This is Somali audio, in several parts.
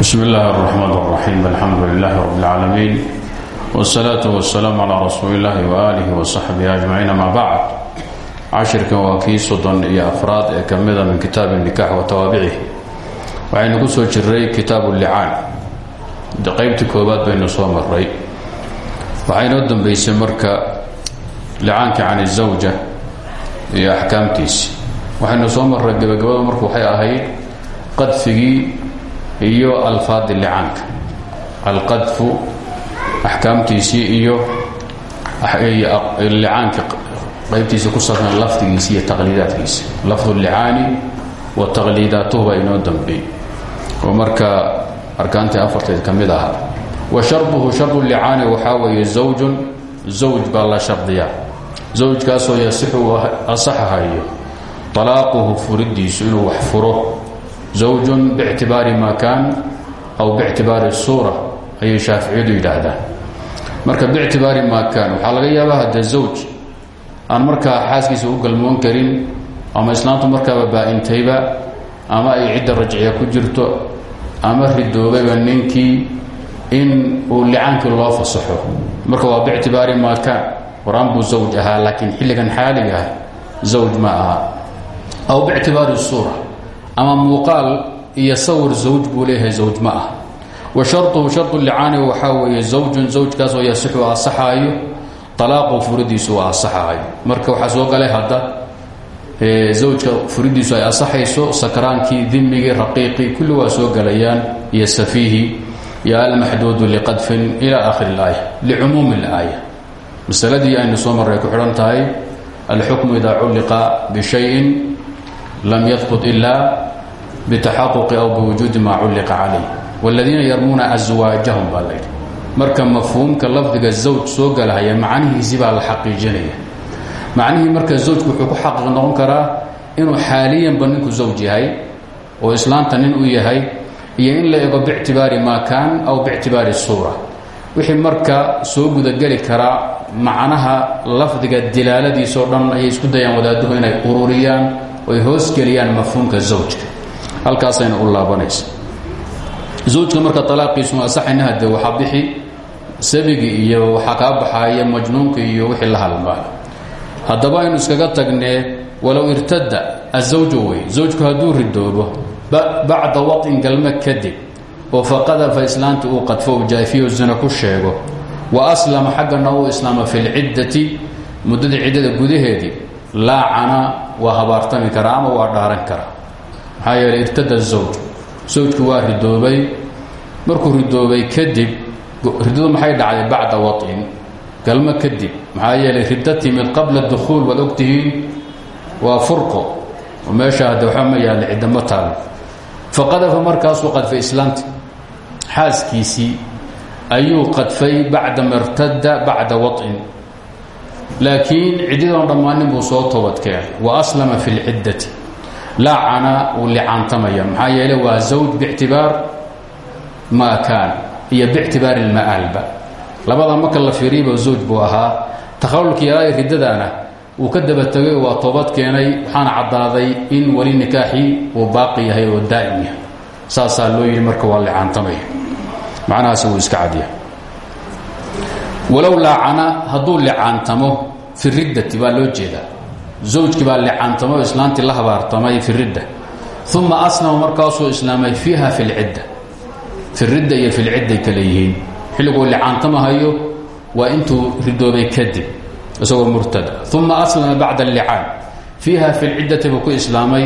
bsm اllahi الرحmn الرaxيim alxamdu لlah rb اlcaalamiin wالsalaaة wالsalaam عlى rasuuli اllahi وaalih وصaxbihi ajmaciin ama bacd cashirkan waa kii soddon iyo afraad ee ka mida min kitaabi الnikax wa tawaabicih waxaynu ku soo jiray kitaabu licaan qaybtii koobaad baynu soo maray waxaa inoo dambeysay marka licaanka can الزawja iyo axkaamtiisi waxaynu soo maray gebagabada marku waxay ahayd qadfigii iyo alfaadi licaanka alqadfu axkaamtiisii iyo licaanka qaybtiisa ku saabsan lafdigiisi iyo taqliidaadkiisa. Lafdu licaani wa taqliidaatuhu baa inoo dambeeyey. Marka arkaantii afarteed ka mid wa sharduhu shardu licaani waxaa weeye zawjun zawj baa la shardiyaa. Zawjkaasoo yasixu asaxahayo. Talaaquhu furidiisu inuu wax furo zawjun bictibaari maa kaan aw bictibaari suura ayay shaaficiyadu yidhaahdaan marka bictibaari maa kaan waxaa laga yaabaa haddee zawj aan markaa xaaskiisa u galmoon karin ama islaamtu markaaba baa-intayba ama ay cidda rajciya ku jirto ama ridoobayba ninkii in uu licaankii loo fasaxo marka waa bictibaari maa kaan qor-aan buu zawj ahaa laakiin xilligan xaaliga zawj ma aha aw bictibaari suura ama muuqaal iyo sawir zawj buu zawj ma ah. Wa sharduhu shardu licaani waxaa weeye zawjun zawjkaas oo yasixu asaxaayo talaaqu furidiisu waa asaxaayo marka waxaa soo galay hadda zawjka furidiisu ay asaxayso sakraankii dimigii raqiiqii kulli waa soo galayaan iyo safiihi iyo almaxduudu liqadfin ila aakhiri اlaaya licumuumi اlaaya masaladii aynu soo marray ku xidhan tahay alxukmu ida culliqa bishayin lam yadbut ila bitaxaquqi aw biwujuudi maa culliqa calayh wاladiina yarmuuna aswaajahum baa layidhi marka mafhuumka lafdiga zawj soo galahaya macnihiisi baa la xaqiijinaya. Macnihii marka zawjku wuxuu ku xaqiiq noqon karaa inuu xaaliyanba ninku zawj yahay oo islaanta nin u yahay iyo in la ego bictibaari maa kaan aw bictibaari suura. Wixii marka soo gudageli karaa macnaha lafdiga dilaaladiisao dhan ayay isku dayaan wadaaduhu inay ururiyaan oy hoosgeliyaan mafhuumka zawjka. Halkaasayna u laabanaysa. Zawjka marka talaaqiisu asaxayna hade waxaa bixi sabigi iyo waxaa kaa baxaaya majnuunka iyo wixii la halmaa haddaba aynu iskaga tagnee walow irtada azawju wey zawjku hadduu ridoobo bacda waطin galma kadib oo faqadafa islaanta uu qadfo u jaafiyo zina ku sheego wa aslama xaggana uu islaamo fi lciddati muddada ciddada gudaheedii laacana waa habaartami karaa ama waa dhaaran karaa. Maxaa yeeley irtada zawj zawjku waa ridoobay. Markuu ridoobay kadib riddadu maxay dhacday bacda waطin galmo kadib. Maxaa yeelay riddo timid qabla dukhuul waad ogtihiin waa furqo. Oo meesha hadde waxba ma yaalla cidda ma taalo faqadafa markaasuu qadfay islaamti xaaskiisii ayuu qadfay bacdama irtada bacda waطin laakiin ciddidoon dhammaanin buu soo toobadkeenay wa aslama fi lciddati laacana uu licaantamaya maxaa yeele waa zawj bictibaar maa kaan iyo bictibaari lma'aalba labada marka la fiiriyaba zawj buu ahaa takhallulkii yaraa riddadaana wuu ka daba tegay waa toobad keenay waxaana caddaaday in weli nikaaxii uu baaqi yahay walow laacana hadduu licaantamo fi riddati baa loo jeedaa. Zawjkii baa licaantamo o islaantii la habaartamay fi ridda uma aslama markaasuu islaamay fiiha fi lcidda fi ridda iyo fi lcidday kale yihiin. Xilliguu licaantamahayo waa intuu ridoobay kadib isagoo murtada. Uma aslama bacda allicaan fiiha fi lciddati buu ku islaamay.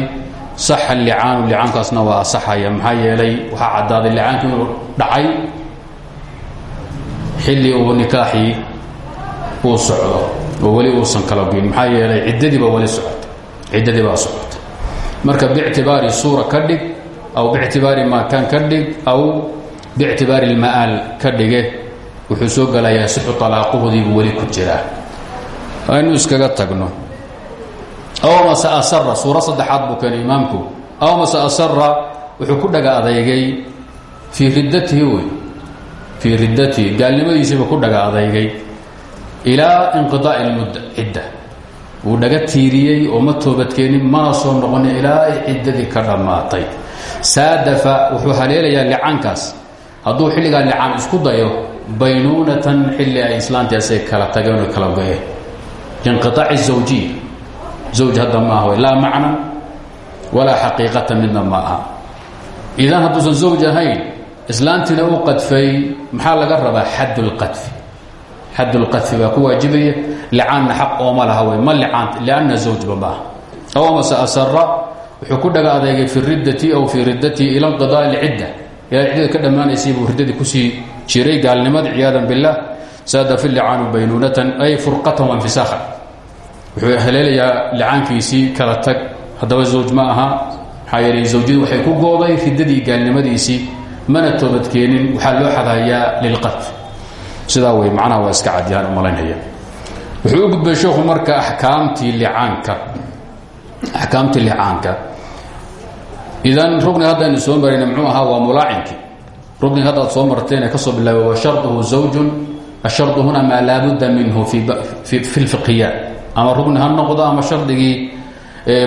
Saxa licaanu licaankaasna waa asaxaya maxaa yeelay waxaa caddaaday licaanki inuu dhacay xilli uu nikaaxii uu socdo oo weli uusan kala goyn maxaa yeelay ciddadiiba weli socota ciddadii baa marka bictibaari suura ka aw bictibaari maakaan ka dhig aw bictibaari lma'aal ka dhige wuxuu soo galayaa sixu talaaquhdiibuu weli ku jiraa. Aynu iskaga tagno. Aw mase asara suuro saddexaad buu keenay imaamku. Aw mase asara wuxuu ku dhaga adeygay fii riddatihi wey fii riddatihi gaalnimadiisiiba ku dhaga adeygay ilaa inqiaa'i lmudda cidda. Wuu dhaga tiiriyey oo ma toobadkeenin mana soo noqonin ilaa ay ciddadii ka dhammaatay saadafa wuxuu haleelayaa licaankaas. Hadduu xilligaa licaan isku dayo baynuunatan xilli ay islaantaasay kala tageen oo kala go-een. Inqiaaci zawjiya zawj hadda ma aha laa macnan walaa xaqiiqatan midna islaantiina u qadfay maxaa laga rabaa xad lqadfi xad lqadfi baa ku waajibaya licaanna xaq ooma laha wey ma licaan lianna zawjba maaha aw amase asara wuxuu ku dhaga adeegay fi riddati aw fii riddatihi ila nqidaa lcidda. Ilaa ciddada ka dhammaanaysay buu riddadii ku sii jiray gaalnimada ciyaadan biاllah saada fi licaanu baynuunatan ay furqatan wainfisaakhan wuxuu haleelayaa licaankiisii kala tag haddaba zawj ma aha. Maxaa yeelay zawjadu waxay ku gooday riddadii gaalnimadiisii mana toobadkeenin waxaa loo xadayaa lilqadf sidaa wey macnaha waa iska cadiyaan u malaynaya wuxuu u gudbay sheekhu marka akaamtii licaanka. Axkaamtii licaanka. Idan rugniga haddaynu soo marayna muxuu ahaa waa mulaacinkii rugniga haddaad soo marteene ka soo bilaabay wa sharduhu zawjun ashardu huna maa laabudda minhu fi lfiqhiyaat ama rugni ha noqdo ama shardigii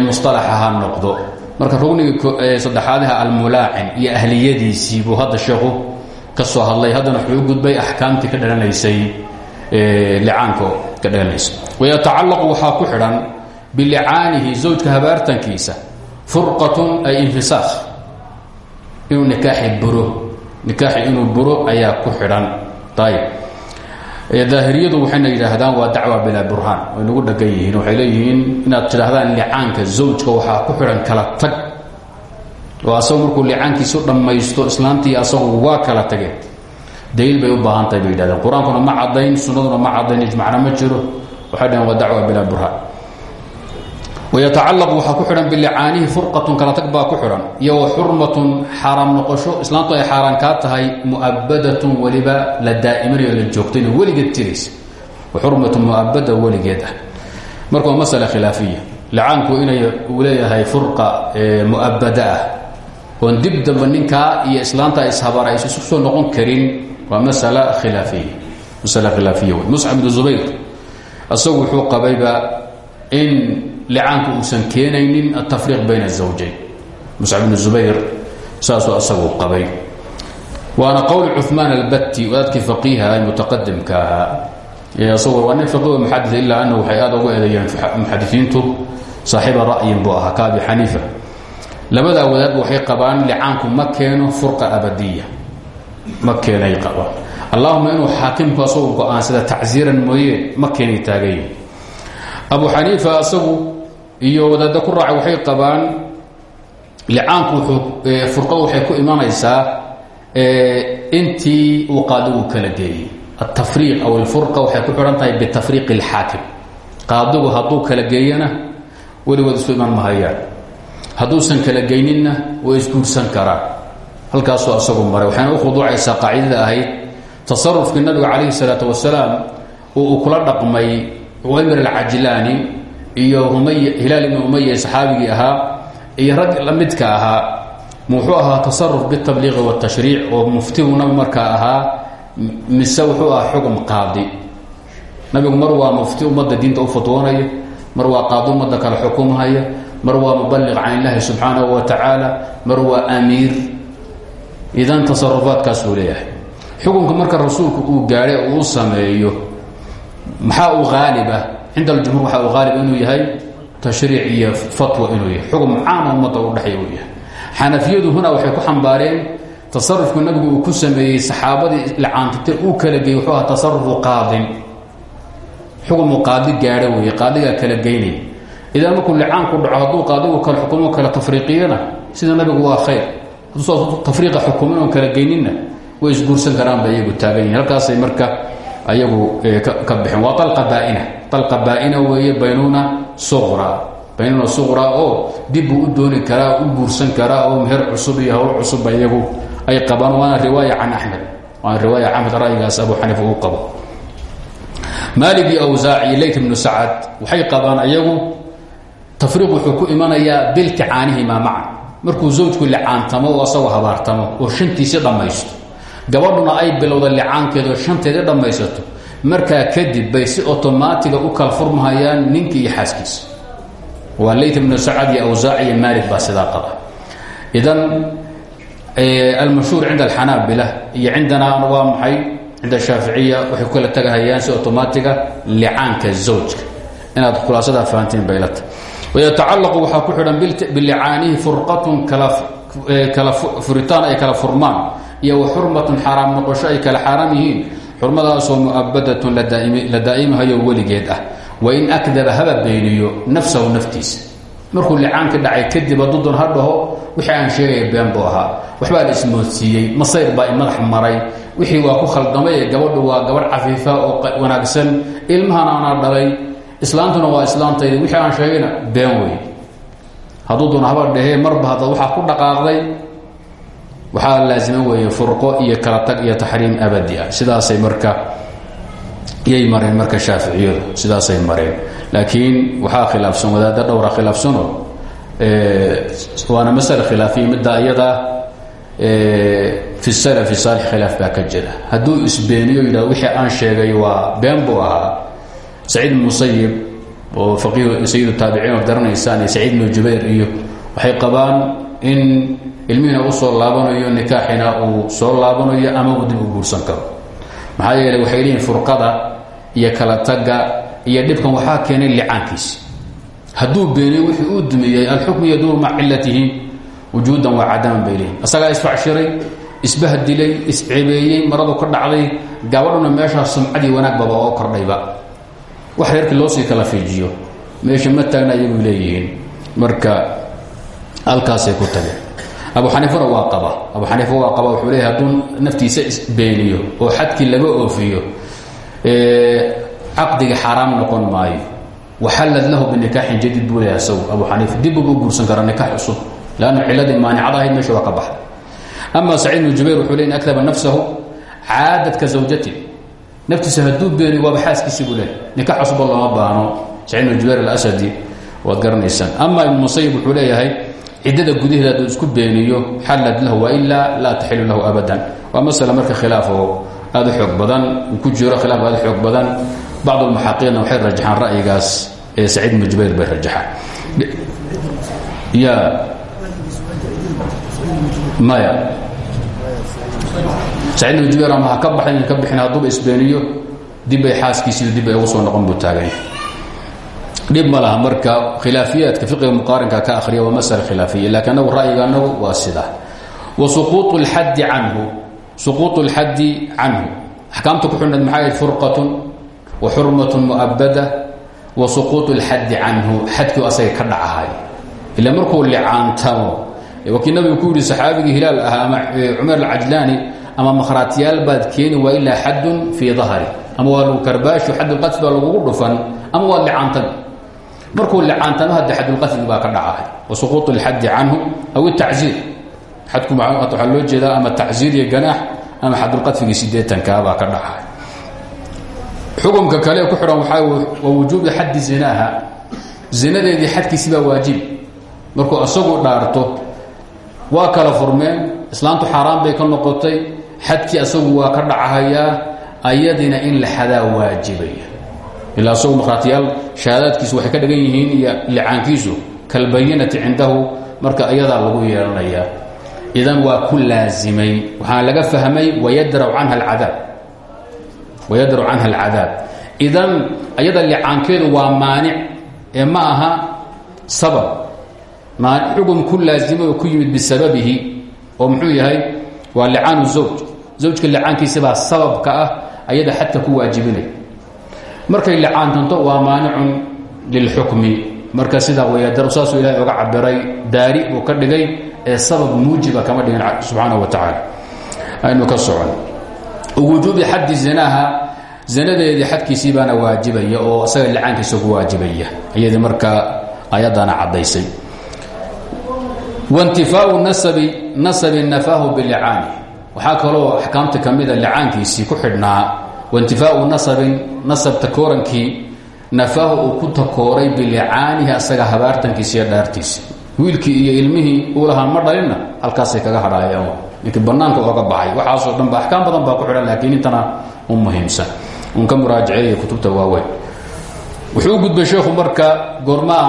musطalaxa ha noqdo marka rugniga saddexaadaha almulaacin iyo ahliyadiisii buu hadda sheekhu ka hadlay haddana wuxuu gudbay axkaamtii ka dhalanaysay licaanka ka dhalanaysay wayatacallaqu waxaa ku xidhan bilicaanihi zawjka habaartankiisa furqatun ay infisaakh. Inuu nikaaxi buro nikaaxi inuu buro ayaa ku xidhan. Ayb daahiriyadu waxayna yidhaahdaan waa dacwa bilaa burhaan. Way nagu dhagan yihiin. Waxay leeyihiin inaad tidhaahdaan licaanka zawjka waxaa ku xidhan kala tag. Oo asagu markuu licaankiisu dhammaysto islaantii asagu waa kala tageen. Daliil bay u baahan tahay bay yidhahdeen qur'aankuna ma caddayn sunnaduna ma caddayn ijmacna ma jiro. Waxay dhaheen waa dacwa bilaa burhaan wayatacallaqu waxaa ku xidhan bilicaanihi furqatun kala tag baa ku xidhan iyo wa xurmatun xaaraam noqosho islaantu ay xaaraan kaa tahay mu'abadatun weliba la daa'imanayoo la joogtayna weligeed tiraysa wa xurmatun mu'abada weligeed ah marka waa masala khilaafiya licaanku inay uu leeyahay furqa mu'abada ah oon dib damba ninkaa iyo islaanta ishabara aysa isu soo noqon karin waa masala khilaafiya masala khilaafiya wey muscab ibnu zubayr isagu wuxuu qabayba in licaanku uusan keenaynin atafriiq bayna الزawjayn muscab bn zubayr saasuu asagu qabay waana qowl cuثmaan albatti wadaadkii faqiiha ee mutaqadimka ahaa isagu waa nin faqih muxadis ilaa anahu waxay aad ugu eedeeyeen muxadisiintu saaxiiba ra'yin buu ahaa ka abi xaniifa labadaa wadaadba waxay qabaan licaanku ma keeno furqa abadiya ma keenay qabaan allahuma inuu xaakimku asagu go-aansada tacsiiran mooye ma keenay taagayi abu xaniifa asagu iyo wadaadda ku raacay waxay qabaan licaanku furqadu waxay ku imanaysaa intii uu qaadigu kala geeyey altafriiq aw alfurqa waxay ku xidhan tahay bitafriiqi اlxaakim qaadigu hadduu kala geeyana weligood isu iman mahayaan hadduusan kala geyninna way isguursan karaan halkaasuu asagu maray waxayna u khuduucaysaa qaacidada ahayd tasarufkii nabiga calayhi الsalaatu wasalaam oo uu kula dhaqmay umir alcajlaani iyo hilaal ibn umaya saxaabigii ahaa iyo rag la midka ahaa muxuu ahaa tasaruf bitabliiqi wاtashriic oo muftiguna markaa ahaa mise wuxuu ahaa xugum qaadi. Nabigu mar mufti ummadda diinta u fatwoonaya mar qaadi ummadda kale xukumhaya mar waa mubaliq can illaahi wa tacaala mar waa amiir. Idan tasarufaadkaasuu leeyahay. Xukunka marka rasuulku uu gaadhay uu sameeyo maxaa uu haalibah cinda aljumhur waxaa uu haalib inuu yahay tashriic iyo fatwa inuu yahay xukun caama ummadda u dhexay uu yahay xanafiyadu huna waxay ku xambaareen tasarufku nabigu uu ku sameeyey saxaabadii lacaantite uu kala geeyey wuxuu ahaa tasarufu qaadin xukumu qaadi gaadho weeye qaadigaa kala geynaya idan markuu licaanku dhaco hadduu qaadigu kale xukumo kale tafriiqiyana sida nabigu waa khayr hadduu kala marka ayagu ka bixeen waa alqa alqa baaina weeye baynuna suqra. Baynuna suqra oo dib buu u dooni u guursan karaa oo meher cusub iyo hawl cusubba iyagu ay qabaan. Waana riwaaya can axmed. Waana riwaaya axmed ra'yigaas abu xaniifa uu qabo. Maalig iyo awsaac iyo leyt ibnu sacad waxay qabaan iyagu tafriiq wuxuu ku imanayaa bilticaanihimaa macan markuu zawjku licaantamo oo asagoo habaartamo oo shantiisi dhammaysto. Gabadhuna ay bilowda licaankeeda oo shanteedii dhammaysato markaa kadib bay si otomaatiga u kala furmahayaan ninkii iyo xaaskiisa waa leyt ibnu sacad iyo awsaac iyo maalig baa sidaa qaba. Idan almashhuur cinda alxanaabila iyo cindana waa maxay? Cinda shaaficiya waxay ku tagahayaan si otomaatiga licaanka zawjka. Inaad khulaasadaa fahantiin baylata wayatacalaqu waxaa ku xidhan bilicaanihi furqatun kala furitaan ay kala furmaan iyo wa xurmatun xaaraam noqosho ay kala xaaraam xurmadaasoo mu'abadatun la daa'imahayo weligeed ah. Wain akdaba haba beeniyo nafsahu naftiisa. Markuu licaanka dhacay kadib hadduu ha dhaho wixii aan sheegaya been buu ahaa. Waxbaa la ismoodsiiyey masayr baa madax maray. Wixii waa ku khaldamay gabadhu waa gabadh cafiifa oo wanaagsan. Ilmahana anaa dhalay. Islaantuna waa islaantayda. Wixii aan sheegayna been wey hadduu doona haba dhahee marba hadda waxaa ku dhaqaaqday waxaa laasima weeye furqo iyo kala tag iyo taxriim abadi ah. Sidaasay marka yay mareen marka shaaficiyadu sidaasay mareen. Laakiin waxaa khilaafsan wadaadda dhowra khilaafsano waana masale khilaafiya midda iyadaa fi salafi saalix khilaaf baa ka jira. Hadduu isbeeniyo yidhahdo wixii aan sheegay waa been buu ahaa. Saciid bn musayib oo faqiih sayidu taabiciin oo garanaysaan iyo saciid bnu jubayr iyo waxay qabaan in ilmihina u soo laabanayo nikaaxina uu soo laabanayo ama uu dib u guursan karo. Maxaa yeeley waxay leeyihiin furqada iyo kala tagga iyo dhibkan waxaa keenay licaankiisi hadduu beeniyo wixii uu dumiyey alxukmu yaduuru maca cilatihi wujuudan waa cadaman bay leeyihiin asagaa isfacshiray isbahdilay iscebeeyey maradu ka dhacday gabadhuna meeshaa sumcadii wanaag baba oo kordhayba. Wax reerkii loo sii kala fiijiyo. Meesha ma taagna marka halkaasay ku tageen abu xaniifana waa qaba. Abu xaniifa waa qaba wuxuu leeyahy hadduu naftiisa isbeeniyo oo xadkii laga oofiyo caqdiga xaaraam noqon maayo. Waxallad lahu binikaaxin jadiid buu leeyahay isagu abu xaniifa dib ugu guursan karaa nikaax cusub lanna ciladii maanicada ahayd meesha waa ka baxay. Ama saciid bnu jubayr wuxuu le in akdaba nafsahu caadad ka zawjati naftiisa hadduu beeniyo waaba xaaskiisii buu leeyahy nikaax cusubba looma baahno. Saciid bnu jubayr alasadi waad garanaysaan ama ibnu musayib wuxuu leeyahay ciddada gudaheeda hadduu isku beeniyo xallad lahu wailaa laa taxilu lahu abadan. Waa masala marka khilaaf oo aad u xoog badan uu ku jiro khilaaf aad u xoog badan. Bacd almuxaqiqiinna waxay rajaxaan ra'yigaas ee saciid ibnu jubayr bay rajaxaan. Ya maya. Saciid ibnu jubayr ama ha ka baxin ka bixin hadduuba isbeeniyo dibbay xaaskiisiiyo dibbay ugu soo noqon buu taaganya dhib ma laha marka khilaafiyaadka fiqiga muqaarinka ka akhriya waa masala khilaafiya lakiin anagu ra'yiga anagu waa sida wa suquuط اlxaddi canhu suquuط اlxaddi canhu axkaamta ku xidhnayd maxay ahayd furqatun wa xurmaة mu'abada wa suquuط اlxaddi canhu xadkii asaga ka dhacahay ila markuu licaantamo wakii nabigu ku yidhi saxaabigii hilaal ahaa ama cumar alcajlaani ama makhraatiyaal baad keeni waa ilaa xadun fii dahri ama waa lagu karbaasho xadulqadfi baa lagugu dhufan ama waa licaantami markuu licaantamo hadde xadulqadfi baa ka dhacahay wa suquuط اlxaddi canhu aw itacziir. Xadku waxaa loo jeedaa ama tacziir iyo ganaax ama xadulqadfigii sideetankaa baa ka dhacahay xukumka kale ku xidhan waxaa waa wujuubi xaddi zinaha zinadeedii xadkiisi baa waajibi markuu isagu dhaarto waa kala furmeen islaantu xaaraan bay ka noqotay xadkii asagu waa ka dhacahayaa ayadina in la xadaa waajibaya ilaa isagu markhaatiyaal shahaadaadkiisu waxay ka dhigan yihiin iyo licaankiisu kalbayinati cindahu marka ayadaa lagu yeelanayaa idan waa ku laazimay. Waxaa laga fahmay wayadraw canha alcadaab. Wayadraw canha alcadaab. Idan ayada licaankeedu waa maanic ee ma aha sabab. Xukun ku laazimay ku yimid bisababihi oo muxuu yahay waa licaanu zawj. Zawjka licaankiisabaa sababka ah ayada xadka ku waajibinay markay licaantanto waa maanicun lilxukmi. Marka sidaa wayadar saasuu ilahay oga cabiray daari buu ka dhigay ee sabab muujiba kama dhigin subxaanaه wa tacaala. Aynu ka socon. Wujuubi xaddi zinaha zinadeedii xadkiisii baana waajibaya oo isaga licaankiisa ku waajibaya iyadii markaa ayadana caddaysay. Waintifaau nasabi nasabi nafaahu bilicaani waxaa kaloo axkaamta ka mida licaankiisii ku xidhnaa waintifaau nasabin nasab takoorankii nafaahu uu ku takooray bilicaanihi asaga habaartankiisi iyo dhaartiisi wiilkii iyo ilmihii uu lahaa ma halkaasay kaga hadhaayeen ninkii bannaanka ooga baxay waxaasoo dhan ba axkaam badan baa ku xidhan laakiin intana u muhiimsan un ka kutubta waaweyn wuxuu gudbay sheekhu marka goormaa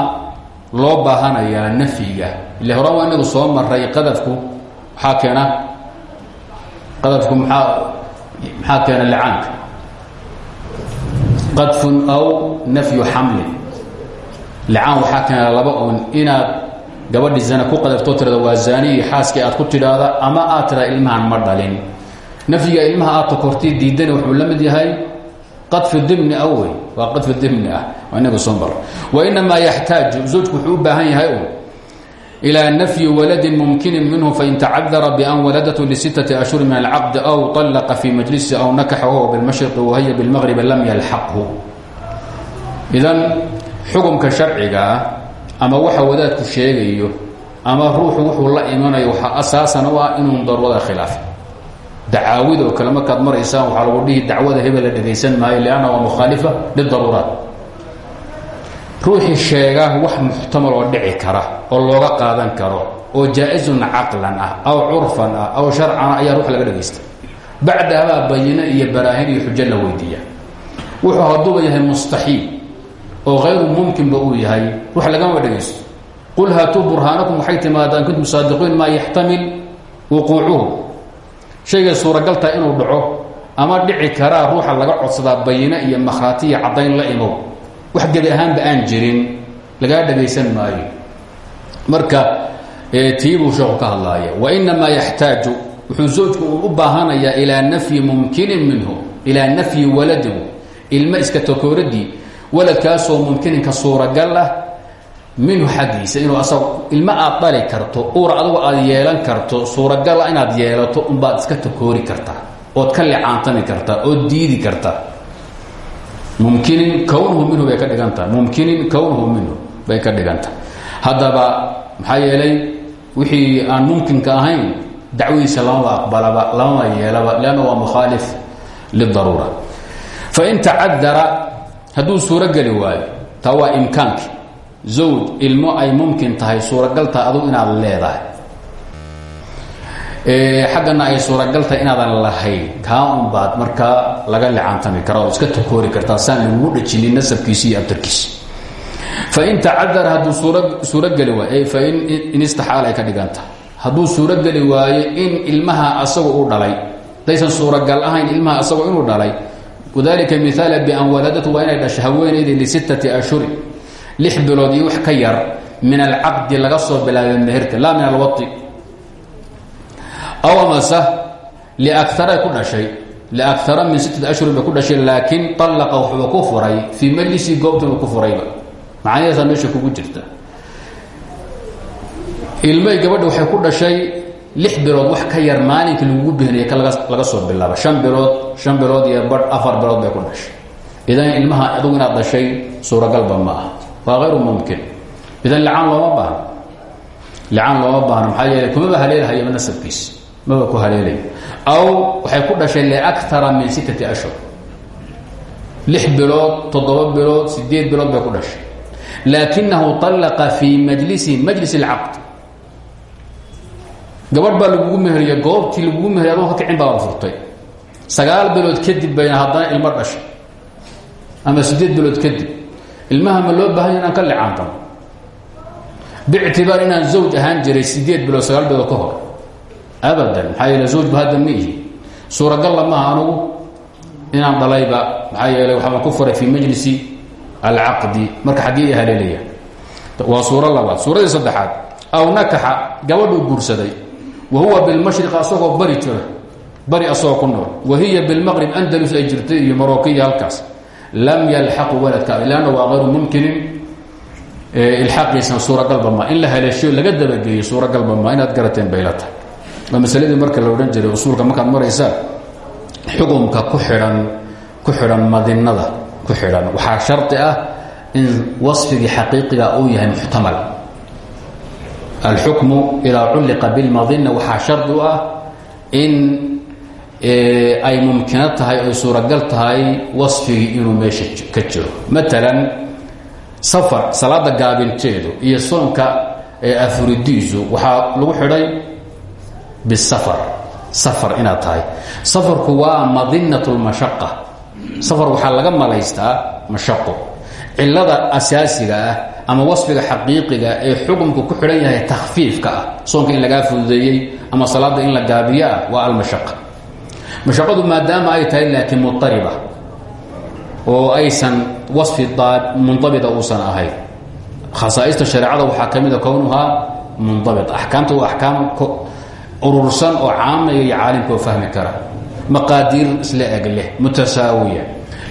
loo baahanayaa nafyiga ile horaan waa soo maray qadafku maxaa keena qadafku maxaa maxaa keena licaanka qadfun aw nafyu xamlin licaan waxaa keena laba un inaad gabadhi zana ku qadaftoo tirada waa zaaniyi xaaskii aad ku tidhaahda ama aad tiraa ilmahan ma dhalin. Nafyiga ilmaha aad takortay diidani wuxuu la mid yahay qadfu dimni ah wey. Waa qadfu dimni ah. Waa inaga soo mar wainamaa yaxtaaju zawjku wuxuu u baahan yahay un nfyi waladi mumkini minhu fain tacadara ban waladatu lsittati ashhur min alcaqdi aw طalaqa fi majlisi aw nakaxa wahuwa bilmashriqi wahiya bilmaqribi lam yalxaqhu idan xukumka sharciga ah ama waxa wadaadku sheegayo ama ruuxu wuxuu la imanayo waxaa asaasan u ah inuu darwada khilaafo dacaawid oo kale markaad maraysaan waxaa lagu dhihi dacwada hebel la dhegaysan maayo lanna waa mukhaalifa lidaruuraat ruuxii sheega wax muxtamal oo dhici kara oo looga qaadan karo oo jaa-izun caqlan ah aw curfan ah aw sharcan ah ayaa ruux laga dhagaysta. Bacdahabaa bayino iyo baraahin iyo xujo la weydiiya wuxuu hadduuba yahay mustaxiil oo hayru mumkinba uu yahay ruux lagama dhagaysto. Qul haatuu burhaanakum waxay timaadaan kuntum saadiqiin maa yaxtamil wuquucuhu. Shaygay suuragaltaha inuu dhaco ama dhici karaa ruuxa laga codsadaa bayino iyo makhraati iyo caddayn la imow wax gebi ahaanba aan jirin lagaa dhagaysan maayo. Marka tiibuu sheeku ka hadlaaya wainamaa yaxtaaju wuxuu zawjku uu u baahanayaa ilaa nafyi mumkinin minhu ilaa nafyi waladigu ilmo iska takooradii waladkaasoo mumkininka suuragal ah minhu xaggiisa inuu asag ilmo aad dhali karto uur adugu aad yeelan karto suuragala inaad yeelato unbaad iska takoori kartaa ood ka licaantami kartaa ood diidi kartaa mumkinin kownuhu minhu bay ka dhigan tahay mumkinin kownuhu minhu bay ka dhigan tahay haddaba maxaa yeelay wixii aan mumkinka ahayn dacwadiisa lamaba aqbalaba lamama yeelaba leanna waa mukhaalif lidaruura fain tacadara hadduu suurogeli waayo taa waa imkaanki. Zawj ilmo ay mumkin tahay suuragaltaha adugu inaad leedahay xaggana ay suuragaltahay inaadan lahayn. Kaa un baad markaa laga licantami kara oo iska takoori kartaa saan lagugu dhajinin nasabkiisi iyo abtarkiisi fain tacadara hadduu suurogeli waayo fain in istaxaal ay ka dhiganta hadduu suurogeli waayo in ilmaha asagu u dhalay daysan suuragal ahayn ilmaha asagu inuu dhalay wadalika miaala ban waladatu waa inay dhasho haweenaydi lisittati ashhuri lix bilood iyo ka yar min alcaqdi laga soo bilaabay meherka laa min alwai aw amase liaara ku dhashay. Liakara min sittati ashhurin bay ku dhashay laakiin allaqa wuxuuba ku furay. Fii majlisi goobtan uu ku furayba macnaheesaa meesha kugu jirta. Ilmay gabadha waxay ku dhashay lix bilood wax ka yar maalinkii lagugu bihinaya ka laga soo bilaaba shan bilood shan bilood iyo badh afar bilood bay ku dhashay. Idan ilmaha adugu inaad dhashay suuragalba ma ah waa hayru mumkin. Idan maba ku haleelay. Aw waxay ku dhashay liakara min sittati ashhur. Lix bilood toddoba bilood sideed bilood bay ku dhashay. Laakinahu طallaqa fii majlisi majlis اlcaqd gabadh baa lagugu meheriya goobtii lagugu meheriy adoo ka kicin baaba furtay. Sagaal bilood kadib bayna haddana ilmo dhashay. Ama sideed bilood kadib. Ilmaha ma loo baahanya inaan ka licaantano. Bictibaar inaan zawj ahaan jiray sideed bilood sagaal bilood ka hor abadan. Maxaa yeele zawjba hadda ma ihi. Suuragalla maaha anugu. Inaan dhalayba maxaa yeele waxaabaan ku furay fii majlisi alcaqdi marka xaggii haleelaya. Waa suuro labaad. Saddexaad. Aw nakaxa gabadhuu guursaday. Wa huwa bilmashriq asagoo bari jira. Bari asagoo ku wa hiya bilmaqrib andalus ay jirtay iyo marookiya halkaas. Lam yalxaqu waladka lanna waa hayru mumkinin. Ilxaaqiisan suuragalba ma. In la haleeshiyo laga dabageeyo suuragalba ma. Inaad garateen bayla waa masaladii marka la odhan jiray usuulka markaad maraysaa xukumka ku xidhan ku xidhan madinada ku xidhan waxaa shardi ah in wasfigii xaqiiqiga uu yahay muxtamal. Alxukmu idaa culliqa bilmadina waxaa shardi u ah in ay mumkino tahay oy suuragal tahay wasfigii inuu meesha ka jiro. Maalan safar salaada gaabinteedu iyo soonka afuridiisu waxaa lagu xidhay bisafar safar inaad tahay safarku waa madinat lmashaqa safar waxaa laga malaystaa mashaqo cilada asaasiga ama wasfiga xaqiiqiga ee xukumku ku xidhan yahay takhfiifka soonka in lagaa fududeeyey ama salaada in la gaabiyo ah waa almashaqa mashaqadu maadaama ay tahay laakiin muariba oo aysan wasfi munabita uusan ahayn khasaaista shareecada waxaa ka mida kownuhaa munabit axkaamta urursan oo caamaya iyo caalimka oo fahmi kara. Maqaadiir isla eg leh mutasaawiya.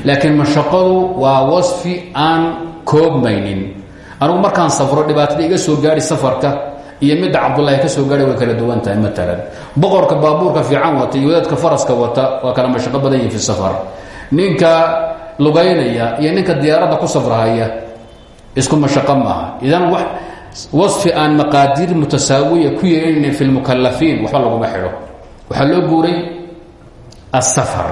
Laakiin mashaqadu waa wasfi aan koobmaynin. Anugu markaan safro dhibaatada iga soo gaadhi safarka iyo midda cabdulaahi ka soo gaadhay way kala duwan tahay maalan boqorka baabuurka fiican wata iyo wadaadka faraska wata waa kala mashaqo badan yihiin fi safar. Ninka lugaynaya iyo ninka diyaaradda ku safrahaya isku mashaqo maaha. Idan wax wasfi aan maqaadiir mutasaawiya ku yeelin fi lmukalafiin waxba laguma xidho. Waxaa loo guuray asafar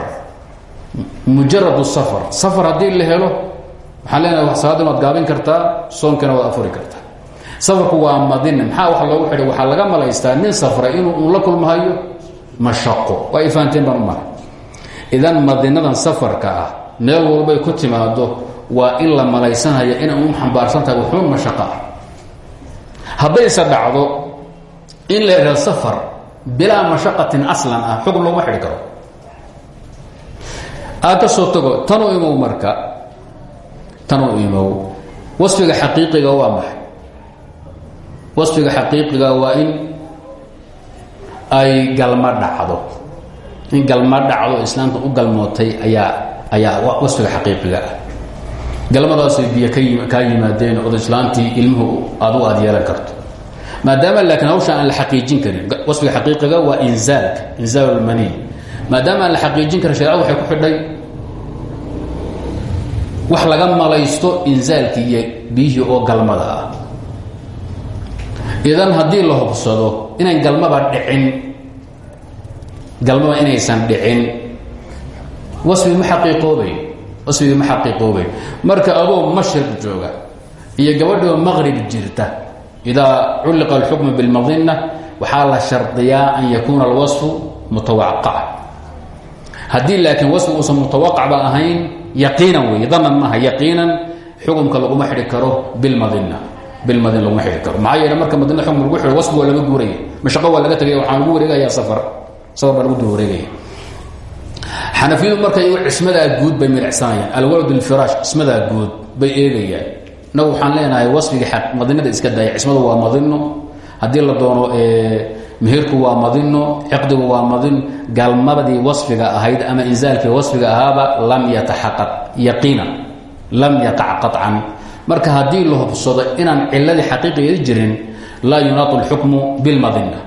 mujarad safar. Safar haddii la helo waxaan leenahay salaadin waad gaabin kartaa soonkana waad afuri kartaa. Safarku waa madina. Maxaa wax loogu xidhay? Waxaa laga malaystaa nin safra inuu un la kulmahayo mashaqo. Waa ay fahanteen baan u maray idan madinadan safarka ah meel walbay ku timaado waa in la malaysanaya inay u xambaarsan tahay wuxuun mashaqo ah haddayse dhacdo in la yidhahdo safar bilaa mashaqatin aslan ah xukun looguma xidhi karo. Aa ka soo tago tanuu imow marka. Tanuu imow. Wasfiga xaqiiqiga waa maxay? Wasfiga xaqiiqiga waa in ay galma dhacdo. In galma dhacdo islaamka u galmootay ayaa ayaa wasfiga xaqiiqiga ah galmadaasay biyo kaa yimaadeen ood islaantii ilmuhu adu aad yeelan karto. Maadaama laakiin hawsha aan la xaqiijin karin wasfiga xaqiiqiga waa inzaalka inzaal maadaama aan la xaqiijin karin sharecadu waxay ku xidhay wax laga malaysto inzaalkii iyo biyihii oo galmada ah. Idan haddii la hubsado inayn galmaba dhicin galmaba inaysan dhicin wasfigi ma xaqiiqoobay wasfigii ma xaqiiqoobay marka adoo mashriq jooga iyo gabadhoo maqrib jirta idaa culliqa alxukmu bilmadina waxaa la shardiyaa an yakuuna alwasfu mutawaqaca. Haddii laakiin wasfi uusan mutawaqacba ahayn yaqiinan wey danan maaha yaqiinan xukumka laguma xidhi karo bilmadina bilmadina laguma xidhi karo. Maxaa marka madina xukum lagu xidho wasfi waa laga guuraya mashaqo waa laga tegaya waxaan lagu wareegayaa safar. Safar lagu dul wareegaya xanafiyadu marka iyagu cismadaa guud bay milicsanayaan alwalad lfiraash cismadaa guud bay eegayaan. Inagu waxaan leenahay wasfigii madinada iska daaya. Cismadu waa madino haddii la doono mihirku waa madino ciqdigu waa madin galmadii wasfiga ahayd ama inzaalkii wasfiga ahaaba lam yataxaqaq yaqiinan lam yaqac qaطcan marka haddii la hubsado inaan ciladii xaqiiqigeeda jirin laa yunaatu اlxukmu bilmadina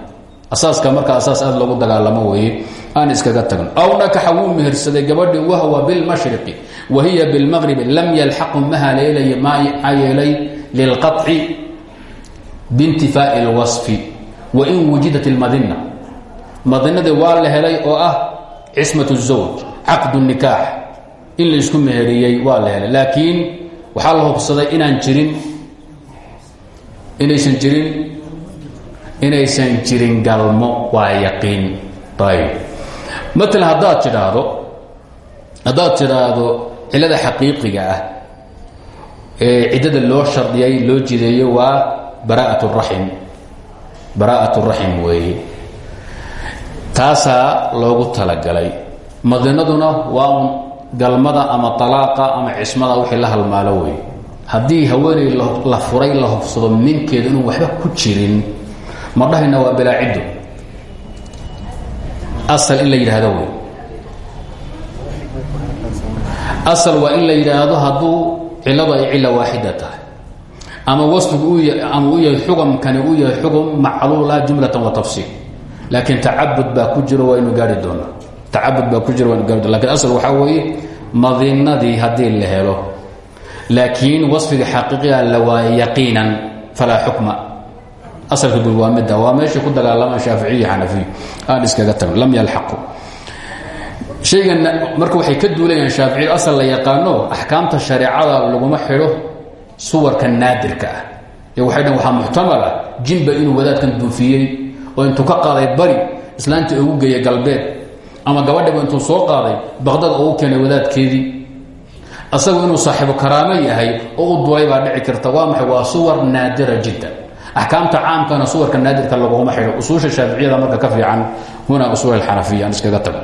asaaska marka asaas aad loogu dagaalamo weeye aan iskaga tagno aw nakaxa wuu mihirsaday gabadhi wahwa bilmashriqi wa hiya bilmaqribi lam yalxaqu ma haleelay maxaa yeelay lilqaطci biintifaa'i اlwasfi wain wujidat اlmadina madinadii waa la helay oo ah cismaة الزawj caqd الnikaax in laisku meheriyey waa la helay laakiin waxaa la hubsaday inaan jirin inaysan jirin inaysan jirin galmo waa yaqiin. Ayb. Maala haddaad tidhaahdo haddaad tidhaahdo cilada xaqiiqiga ah ee ciddada loo shardiyay loo jideeyo waa bara'at raxim. Bara'at raxim weeye. Taasaa loogu talagalay. Madinaduna waa galmada ama talaaqa ama cismada wixii la halmaalo wey haddii haweeney la furay la hubsado ninkeeda inuu waxba ku jirin ma dhahayna waa bilaaciddo asal in la yidhaahdo wey. Asal waa in la yidhaahdo hadduu ay cila waaxida tahay. Ama wasfigu ama uu yahay xukumkani uu yahay xukum macluula jumlatan wa tafsiil. Laakiin tacabud baa ku jiro waa inu gaari doonaa tacabud baa ku jiro waa gaari doona laakiin asal waxaa weeye madinadii haddii la helo. Laakiin wasfiga xaqiiqiga la waayo yaqiinan falaa xukma asalka guud waa midda waa meeshay ku dagaalamaan shaaficiyo xanafiyo aan iskaga tagno lam yalxaqu. Shaygan waxay ka duulayaan shaaficiyadu asal la yaqaano axkaamta shareecada laguma xidho suwarka naadirka ah. Ee waxay dhan waxaa muxtamal ah jinba inuu wadaadkan duufiyey oo intuu ka qaaday bari islaantii ugu geeyay galbeed ama gabadhiba intuu soo qaaday baqdad ugu keenay wadaadkeedii. Asagu inuu saaxiibu karaamo yahay oo u duulay baa dhici karta waa maxay? Waa suwar naadira jiddan axkaamta caamkana suwarka naadirka laguma xidho usuusha shaaficiyada marka ka fiican huna usuul alxanafiya iskaga tago.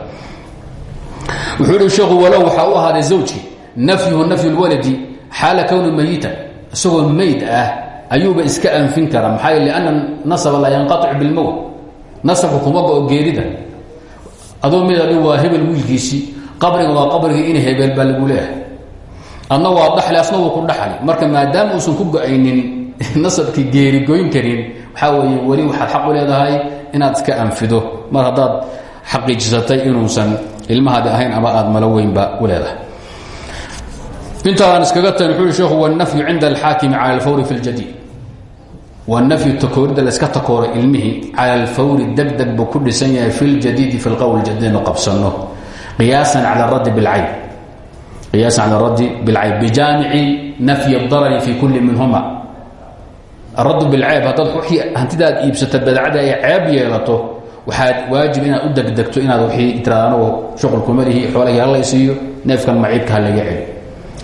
Wuxuu ihi sheekhu walow waxaa u ahaaday zawji nafyuhu nafyu lwaladi xaala kowni mayitan isagoo mayd ah ayuuba iska anfin kara maxaa yeel lianna nasaba laa yanqatic bilmowt nasabka kuma go-o geerida. Adoo mid adhi waa hebel wiilkiisii qabriga waa qabrigii in hebel baa lagu leeyahay. Adna waa dhaxli asna wuu ku dhaxli. Marka maadaama uusan ku go'aynin nasabkii geerigoyn karin. Waxaa weeye weli waxaad xaq u leedahay inaad iska anfido. Mar haddaad xaqiijisatay inuusan ilmahaadi ahayn ama aad malo weynba u leedahay. Intaaan iskaga ta wuxuu hi sheekhu wannafyu cinda alxaakimi cala alfawri fi ljadiid wanafyu takooridda layska takooro ilmihii cala alfawri deg deg buu ku dhisan yahay fi ljadiidi fi lqowl jadiidnu qabsanno. Qiyaasan cala raddi bilcayb. Qiyaasa cala raddi bilcayb. Bijaamici nafyi darari fi kulli minhuma araddu bilcayb haddaad wii hantidaad iibsata badacda ay ceeb yeelato waxaad waajib inaad u degdegto inaad wii tiraad anagoo shuqulkuma lihi xoolahii halla isiiyo neefkan maciibka ha laga celi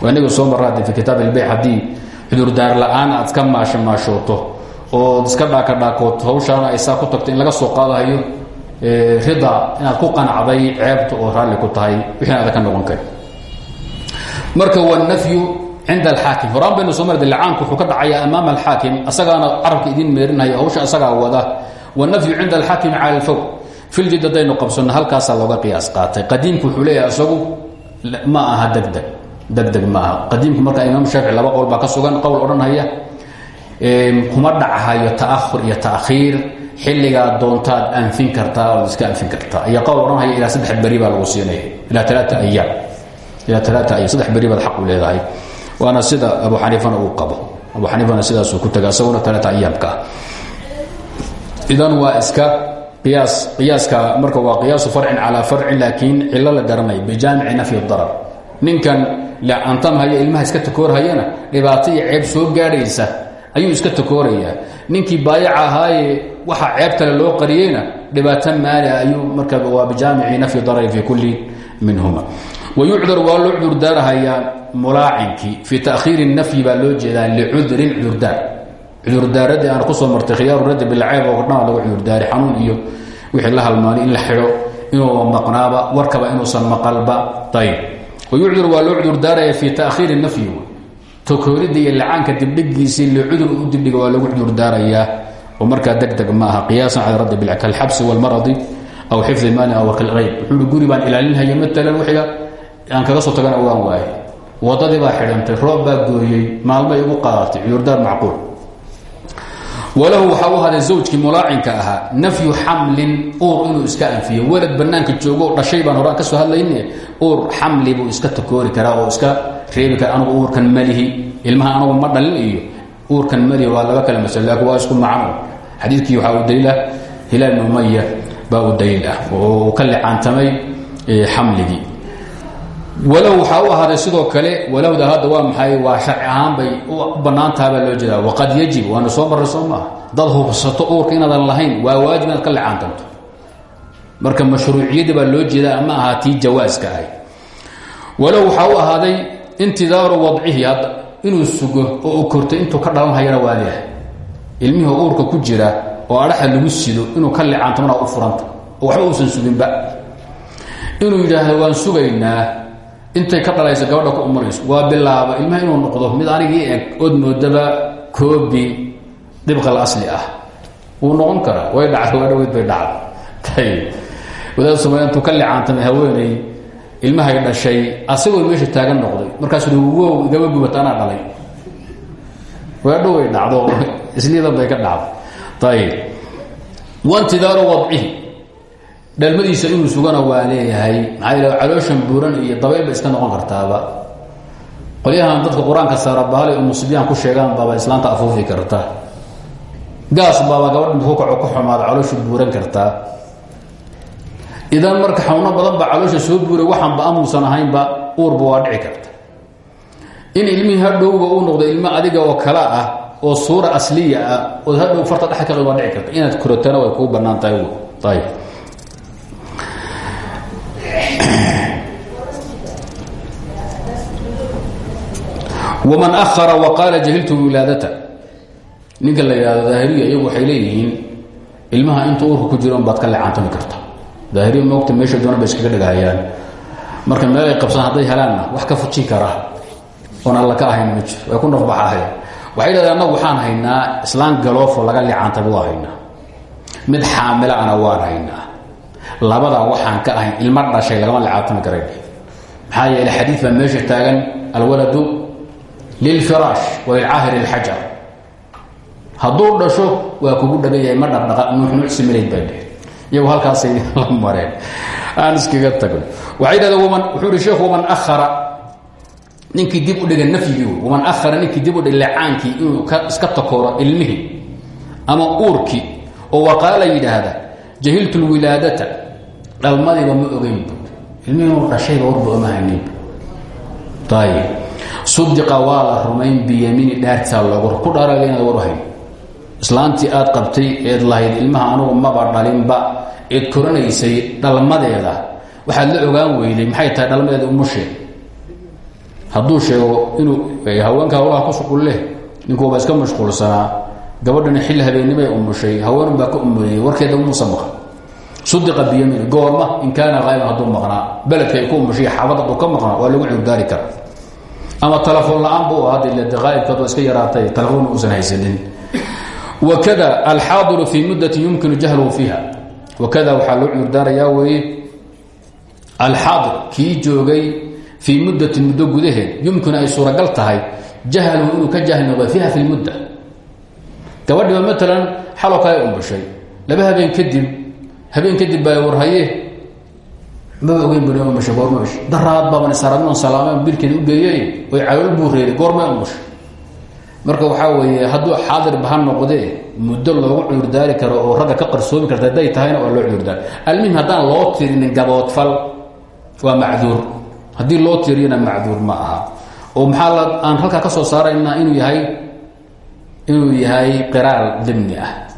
waa inaga soo marraade fi kitaab ilbeyc haddii cudurdaar la'aan aad iska maasho maashooto ood iska dhaakadhaakooto hawshaana ay saa ku tagto in laga soo qaadahayo rida inaad ku qanacday ceebta oo raalli ku tahay wixii aada ka noqon kari marka wanafyu cinda alxaakim horaan baynu soo marda lacaanku wuxuu ka dhacaya amaama alxaakim asagaana carabka idin meerinaya hawsha asagaa wada wanafyu cinda alxaakimi cala alfawr filjid haddaynu qabsanno halkaasaa looga qiyaas qaatay qadiimku wuxuu leeyahay isagu ma aha degdeg degdeg ma aha qadiimku marka imaam shaafici laba qowl baa ka sugan qowl odhanhaya kuma dhachayo ta'ahur iyo ta'khiir xilligaa doontaad anfin kartaa ood iska anfin kartaa iyo qowl odhanhaya ilaa saddex beri baa lagu siinaya ilaa alaaa ayaam ilaa alaaa ayaam saddex beri baad xaq u leedahay waana sida abu xaniifana uu qabo. Abu xaniifana sidaasuu ku taga isaguna alaaa ayaamka ah idan waa iska qiyaas qiyaaska marka waa qiyaasu farcin calaa farcin laakiin cilo la garanaya bijaamici nafyi darar ninkan antamhaya ilmaha iska takoorhayana dhibaato iyo ceeb soo gaadhaysa ayuu iska takoorayaa ninkii baayaca ahaaye waxa ceeb kale loo qariyeyna dhibaato maalia ayuu marka waa bijaamici nafyi darari fi kulli minhuma wayucdar waa loo cudurdaarahayaa mulaacinkii fii takhiiri nafyi baa loo jeedaa licudrin cudurdaar cudurdaaradii aan ku soo martay khiyaaru raddi bilceyb oo dhan lagu cudurdaari xanuun iyo wixii la halmaanay in la xidho inuu maqnaaba warkaba inuusan maqalba ayb wayucdur waa loo cudurdaaraya fii takhiiri nafyi tokooridda iyo lacaanka dibdhigiisii licudur u dibdhiga waa lagu cudurdaarayaa oo markaa deg deg ma aha qiyaasan cala raddi bilceyb kalxabsi walmaradi aw xifdi maali aw kalgayb wuxuu guri baan ilaalinhaya matalan wixiga aan kaga soo tagana ogaan waaye. Wadadii baa xidhantay roob baa gooyey maalmay igu qaadatay cudurdaar macquul. Walahu waxaa u haday zawjkii nafyu xamlin uur inuu iska anfiyo. Walad banaanka joogo dhashay baan horaan ka soo hadlayne uur xamli buu iska takoori karaa oo iska reebi kara anugu uurkan malihi ilmaha anugu ma dhalin iyo uurkan malihi waa laba kale masalo laakiin isku macno. Xadiidkii waxaa u daliilah hilaal ibn umaya u daliil oo ka licaantamay walow waxaa u ahaaday sidoo kale walowda hadda waa maxay waa sharci ahaan bay u baa loo jeedaa. Waqad yajib waana soo marray soo maaha. Dad hubsato lahayn waa waajib inaad ka licaantanto marka mashruuciyadda baa loo jeedaa ama ahaa jawaaska ahay. Walow waxaa u ahaaday intidaaru wadcihi hadda inuu sugo oo u kortay intuu ka dhalanhayana waa leeyahay. Ilmihii uurka ku jira oo adhaxa lagu sido inuu ka licaantamana u furanta oo waxba uusan suginba inuu yidhaahdo waan sugaynaa intay ka dhalaysa gabadha ku umarayso waa bilaaba ilmaha inuu noqdo mid anigii eg ood moodaba koobi dibqal asli ah. Wuu noqon karaa way dhacda waa dhaweyd bay dhacda ayb wadaad somaaliya intuu ka licaantamay haweeney ilmahay dhashay asagoo meesha taagan noqday. Markaasuu wow igaba gubata anaa dhalay. Waa dhoway dhacdo isliidan bay ka dhacday. Ayib waintidaaru wadcihi dhalmadiisa inuu sugana waa leeyahay. Maxaa yal calooshan buuran iyo dabayl bay iska noqon kartaaba. Qolyahan dadka qur'aanka saara bahalay umusibyaan ku sheegaan baaba islaanta afuufi karta. Gaas baaba gabadha ku kaco ku xumaada caloosha buuran kartaa idan marka xawno badan baa caloosha soo buuray waxaanba amuusan ahaynba uurba waa dhici karta. In ilmihii hadhowba uu noqdo ilmo adiga oo kala ah oo suura asliya ah ood hadhow farta dhex ka waa dhici karta. Inaad korotana way kuu bannaan tahay ayb waman ahara waqaala jahiltu wilaadata. Ninka la yidhahdo daahiriya iyagu waxay leeyihiin ilmaha intuu urka ku jiro baad ka lecaantami karta. Daahiriya moogta meesha doona bay iskaga dhagahayaan marka meel ay qabsaan hadday helaanna wax ka fujin kara. Oon alla ka ahayn ma jiro. Way ku nafbaxahay waxay dhahdeen annagu waxaan haynaa islaan galoofo laga lecaantaba waa haynaa. Mid xaamila ana waan haynaa. Labadaa waxaan ka ahayn ilmo dhashay lagama lecaantami karay maxaa yeele xadiid lilfiraash walilcaahiri lxajar hadduu dhasho waa kugu dhagan yahay ma dhaqdhaqa nuuxnuucsi malayd baa dheh iyagu halkaasay la mareen aan iskaga tagno waxay dhahdeen waman wuxuu ihi sheekhu waman akhara ninkii dib u dhiga nafyigii wey waman akhara ninkii dib u dhig lecaankii inuu ka iska takooro ilmihii ama uurkii oo waqaala yidhaahda jahiltu lwilaadata dhalmadiiba ma ogeynbu ilmihii sudiqa waa la rumayn biyamiini dhaartisaa loogu ku dhaaraga inaad war hayn islaantii aad qabtay eed lahayd ilmaha anugu maba dhalinba eed koranaysay dhalmadeeda. Waxaad la ogaan weyday maxay tahay dhalmadeeda umushe hadduu sheego inuu haweenka hawlaha ku shuqul leh ninkuuba iska mashquulsanaa. Gabadhani xilli habeennimay umushay haweenun baa ka umuriyey warkeeda umuusa maqan. Sudiqa biyamiini goorma in kaana haayiban hadduu maqnaa. Beledkay ku umushay xaabad hadduu ka maqnaa waa lagu cuddaari kara ama telefoon la'aan bu hadda qaa'ibkaad waa iska yaraatay telefoon uusan haysanin. Wakada alxaadiru fii muddati yumkinu jahluhu fiiha. Wakada waxaa loo cudurdaarayaa weeye alxaadir kii joogay fii muddatin muddo gudaheed yumkinu ay suuragal tahay jahluhu inuu ka jaahil noqdo fiiha fi lmudda gabadhiba maalan xalo kale umbashay laba habeen kadib habeen kadib baa warhaye maba ogeyn umushay goorma umushay daraad baaban isaragnoon salaameen bilkeeda u geeyey oy calool buu reeray goorma umushay marka waxaa weeye hadduu xaadir baahan noqdee muddo loogu cudurdaari karo oo ragga ka qarsoomi karta hadday tahayna waa loo cudurdaari almuhim haddaan loo tirinin gaboodfal waa macduur. Haddii loo tiriyana macduur ma aha. Oo maxaa aan halkaa ka soo saaraynaa inuu yahay inuu yahay qiraar dimni ah.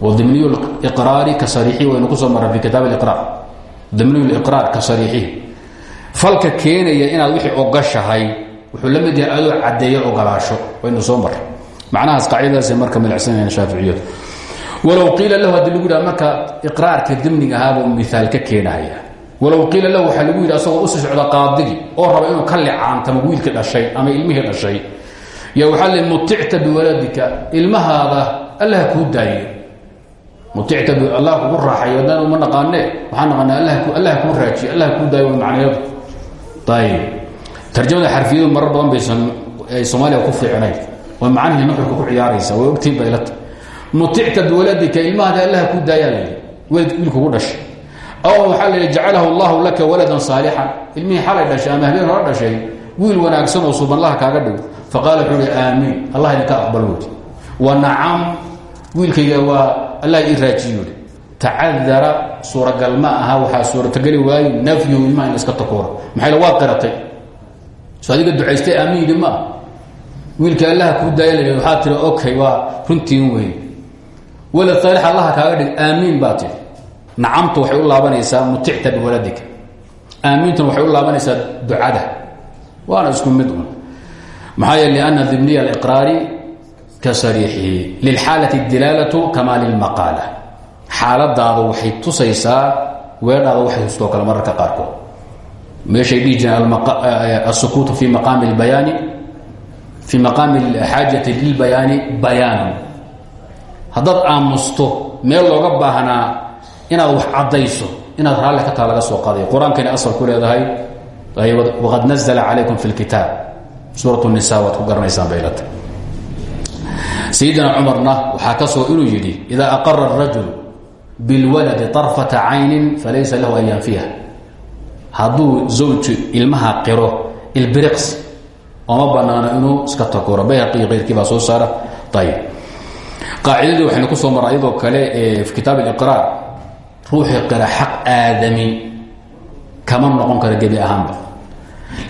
Wadimniyu liqraari ka sariixi waynu ku soo marra fi kitaab liqraar dimniyu liqraar ka sariixihi falka keenaya inaad wixii ogashahay wuxuu la mid yahay adoo caddeeyo ogolaasho waynu soo marray. Macnahaas qaacidadaasay marka milacsanayaan shaaficiyadu. Walow qiila lahu haddii lagu yidhaha marka iqraarka dimniga ahaabuu miaal ka keenahaya walow qiila lahu waxaa lagu yidhi asagoo u sii socda qaadigii oo raba inuu ka licaantamo wiilkii dhashay ama ilmihii dhashay. Yo waxaa le muticta biwaladika ilmahaada allah kuu daayo muticta allah kugu raaxayo haddaan uma naqaane waxaa naqaana allah kuu raajiye allah kuu daayo wa macnayadu ayib tarjamada xarfiyadu marar badan baysan ay soomaaliya ku fiicnayn oo macnihii nuxurka ku ciyaaraysa way ogtiin baylata muticta biwaladika ilmahaada allah kuu daayaa la yidhi welad wiilkugu dhashay. Aw waxaa la yidhi jacalahu allahu laka waladan saalixan ilmihii xalay dhashay ama habeen hore dhashay wiil wanaagsan oo subanlaha kaaga dhigo. Faqaala wuxuu hi aamiin allah idinka aqbal wudi wa nacam wiilkayga waa allah ii raajiyo tacadara suuragal ma aha waxaa suuratageli waayo nafyuhu ilmaha in iska takoora maxay waa qiratay so adiga ducaystay wiilka allaha kuu daaya waxaa tiri okay waa runtiin wey walad saalix allaha kaaga dhig aamiin baa tiri nacamtu waxay u laabanaysaa muticta biwaladika. Aamiintuna waxay u laabanaysaa ducada. Waana isku mid un. Maxaa yeele lianna dimniya aliqraari riixihi lilxaala dilaalatu kamaa lilmaqaala. Xaaladaada waxay tusaysaa weedhaada waxay hustoo kale mararka qaarkood. Meeshay dhihi jireen asukuutu fi maqaami lbayaani fii maqaami xaajati lilbayaani bayaanu haddaad aamusto meel looga baahnaa inaad wax caddayso inaad raalle ka taa laga soo qaday qur'aankana asal ku leedahay waqad nazla calaykum fi lkitaab suurat nisa waad ku garanaysaan baylata sayidina cumarna waxaa ka soo inuu yidhi idaa aqara arajul bilwaladi طarfata caynin falaysa lahu an yanfiha. Hadduu zawju ilmaha qiro ilbiriqs ooma banaano inuu iska takoro bayhaqi iyo keyrkii baa soo saara. Ayib qaacidadii waxaynu ku soo marra iyadoo kale eh, ee kitaab aliqraar ruuxii qira xaq aadami kama noqon kara gebi ahaanba.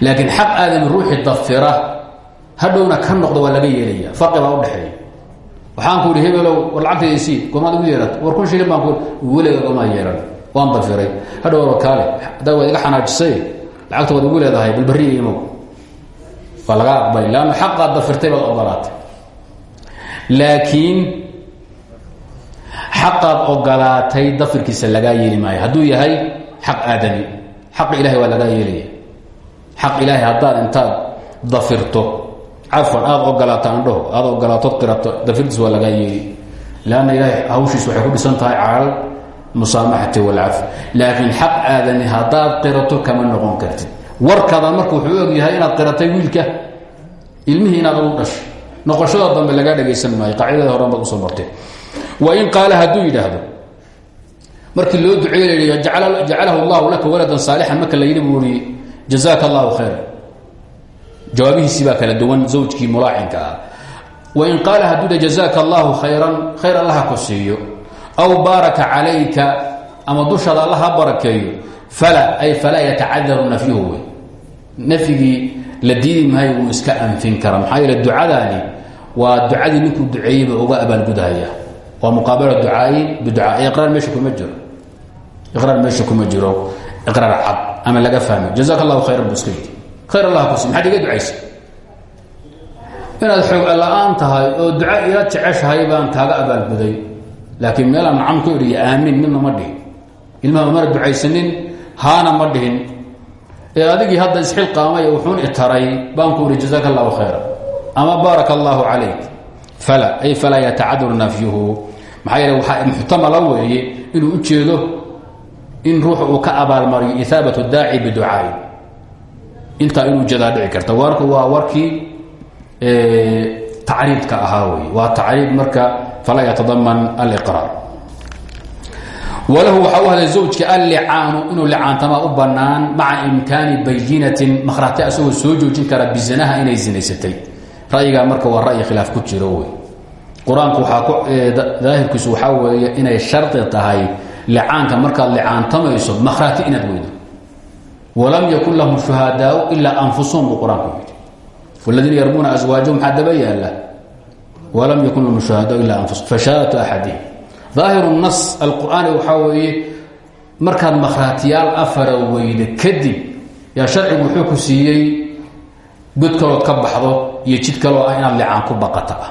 Laakiin xaq aadami ruuxii dafira hadhowna ka noqda waa laga yeelaya faqi baa udhexeeya waxaan ku ihi hebelow war lacagtayda isii gormaad ugu yeerat war kun shilin baan ku weliga gomaa yeeran. Waan dafiray hadhow kaale haddaa iga xanaajisay lacagta waad igu leedahay balbariya imow waa laga aqbali lanna xaqaad dafirtay baad ogolaatay. Laakiin xaqaad ogolaatay dafirkiisa lagaa yeeli maayo. Hadduu yahay xaq aadami. Xaqa ilahay waa lagaa yeelaya. Xaq ilaahay haddaad intaad dafirto cafan aada ogolaato andhaho aada ogolaatood qirato dafirtiis waa lagaa yeeli ilaahay hawshiis waxay ku dhisan tahay cala musaamaxati walcafi laakiin xaq aadami haddaad qirato kama noqon kartid. Warkaada marka wuxuu og inaad qiratay wiilka ilmihii inaad ugu dhashay. Noqoshada dambe lagaa dhagaysan maayo qaacidada horan baad u soo martay. Wain qaala hadduu yidhaahdo markii loo duceey la jacalahu allahu laka waladan saalixan marka la yidhi jazaaka allahu khayra jawaabihiisii baa kala duwan zawjkii mulaacinka ah wain qaala hadduu dha jazaaka allahu khayran khayr allaha ku siiyo. Aw baaraka calayka ama dushaada alla ha barakeeyo. Fala ay falaa yatacadaru nafyuhu wey. Nafyigii la diidi maayo wuu iska anfin kara maxaa yeele ducadaani waa ducadii ninkuu duceeyeyba uga abaalgudahaya waa muqaabala ducaayi biducaa iqraar meesha kuma jiro. Iqraar meesha kuma jiro. Iqraar cad ama laga fahmo. Jazaka allahu khayran bu iska yidhi khayr allah ku si maxaad iga ducaysa inaad xoog la'aan tahay oo duca ila jeceshahay baan kaaga abaalguday laakiin meelaan nacam ku idhiyo aamin midna ma dhihin. Ilmaha mana ducaysanin haana ma dhihin. Ee adigii hadda isxilqaamay wuxuun itaray baan ku idhi jazaka allahu khayra ama baaraka allahu calayk. Fala ay falaa yatacadaru nafyuhu. Maxaa yeele waxaa muxtamala weeye inuu u jeedo in ruuxu uu ka abaalmariyo ihaabat daaci biducaai intaa inuu jeedaa dhici karta. Warku waa warkii tacriidka ahaa wey waa tacriid marka falaa yatadaman aliqraar walahu waxaa u hadlay zawjka allicaanu inuu licaantamaa u bannaan maca imkaani bayinatin makhraati asagoo soo kara bizinaha inay zinaysatay. Ra'yigaa marka waa ra'yi khilaaf ku jiro wey qur'aanku ku daahirkiisu waxaa weeye inay shardi tahay licaanka. Markaad licaantamayso makhraati inaad weydo walam yakun lahum shuhadaau ilaa anfusuhum buu qur'aanku yidhi wladiina yarmuuna aswaajahum maxaa daba yaalla walam yakun lahum shuhadaau ilaa anfusum fashahaadatu axadihim daahiru nas alqur'aani waxaa weeye markaad makhraatiyaal afara weyda kadib yaa sharcigu wuxuu ku siiyey god kalood ka baxdo iyo jid kaloo ah inaad licaan ku baqata ah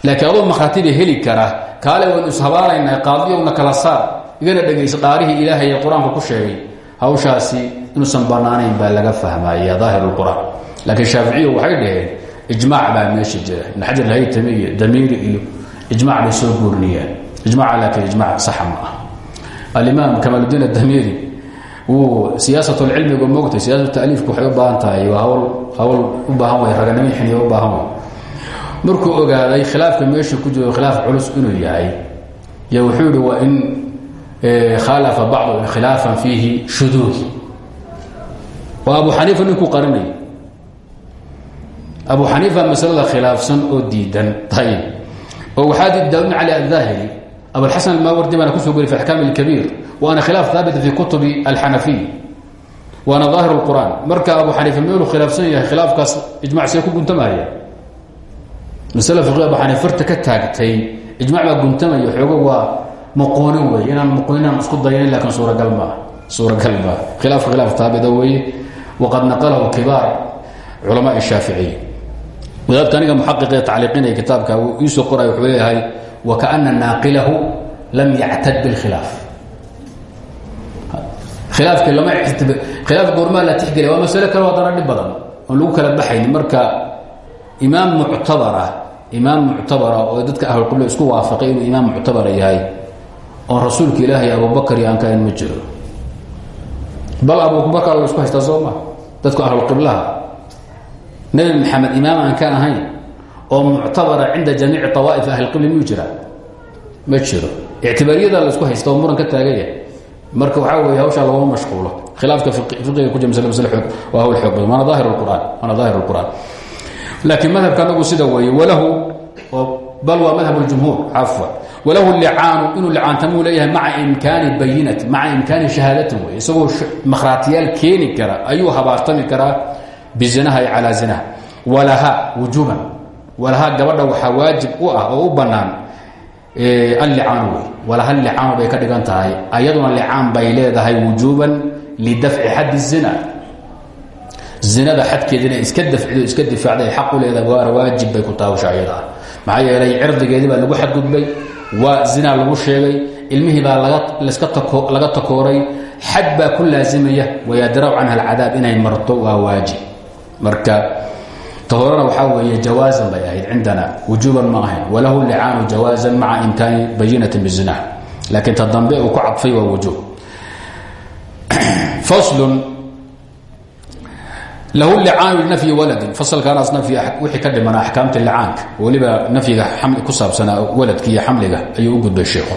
laakiin adoo makhraatida heli kara kaale waynu ishabaalaynaa qaadiyowna kala saar igana dhegaysa dhaarihii ilaahay ee qur'aanku ku sheegay hawshaasi inuusan bannaanayn baa laga fahmaya daahir lqur'aan laakiin shaaficiyu waxay dhaheen ijmaac baa meesha jira. Ibn xajar alhaytami iyo damiiri iyo ijmac bay soo guurinayaan ijmaca laakiin ijmac saxa ma ah alimaam kamaaludiin adamiiri wuu siyaasatulcilmiga moogtay siyaasatu taliifku waxay u baahan tahay waa hawl hawl u baahan way raganimo xiniya baahan markuu ogaaday khilaafka meesha ku jiro khilaaf culus inuu yahay y wuxuu yihi in khaalafa bacdu khilaafan fiihi shuduud waa abu xaniifa ninkuu qarinay abu xaniifa masalada khilaafsan oo diidan ayb oo waxaa diid daawin cali aldaahiri abulxasan almaawardi baana ku soo goriy fi axkaam اlkabiir waana khilaaf haabita fi kutubi alxanafiy waana daahir اlqur'aan marka abu xaniifa meeluu khilaafsan yahay khilaafkaas ijmac see ku guntamaya masle fiqi abu xaniif farta ka taagtay ijmac baa guntamaya xoogo waa maqoonin wey inaan maqooninaan isku dayanin laakiin suuragal maa suuragal maa khilaafku khilaaf taabida weye waqad naqalahu kibaar culamaa shaaficiyi wadaadka aniga muxaqiqee tacliiqinaya kitaabka wuu iisoo qoraya wuxuu leeyahay wakaana naaqilahu lam yactad bilkhilaaf. Khilaafki lama khilaaf goormaa la tixgeliya waa masale kale waa dana dhib badan oon lagu kala baxayn marka imaam muctabarah imaam muctabara oo dadka ahlulqibla isku waafaqay inuu imaam muctabara yahay oon rasuulka ilaahay abubakar iyo aan ka ayn ma jiro. Bal abubakar la isku haystaa soo ma? Dadku ahlulqiblaha nebi maxamed imaam aan ka ahayn oo muctabara cinda jamiici awaaif ahlilqibla miyuu jiraa ma jiro. Ictibaariyada la isku haysta oo taagaya. Marka waxaa wey hawshaa laguma mashquulo. Khilaafka fiqiga ku jira waa hawl xoog badan. Waana daahir qur'aan waana daahir lqur'aan laakiin madhabka sida weeye walahu bal waa madhab اljumhuur cafwa walahu licaanu inuu licaantamuu leeyahay maca imkaani bayinati maca imkaani shahaadatin wey isagoo makhraatiyaal keeni kara ayuu habaartami karaa bizinaha ay calaa zinaha. Walaha wujuuban walaha gabadha waxaa waajib u ah oo u bannaan allicaanu wey walaha licaanu bay ka dhigan tahay. Ayaduna licaan bay leedahay wujuuban lidafci xaddi zina. Zinada xadkeeda inay iska dafcido iska difaacday xaq u leedahay waana waajib bay ku taawasha ayada. Ah maxaa yeelay cirdigeedii baa lagu xadgudbay waa zinaa lagu sheegay ilmihii baa laga takooray. Xad baa ku laazimaya wayadraw canha alcadaab inay marto waa waajib. Marka ta horena waxaa weeye jawaazan bay ahayd cindana wujuuban ma ahayn. Walahu licaanu jawaazan maca imkaani bayinatin bizina. Laakiin ta dambe uu ku faslun lahu licaanu linafyi waladin fasalkaanaas nafyi wixii ka dhimana axkaamta licaanka. Weliba nafyiga ku saabsanaa waladka iyo xamliga ayuu u gudbay sheikhu.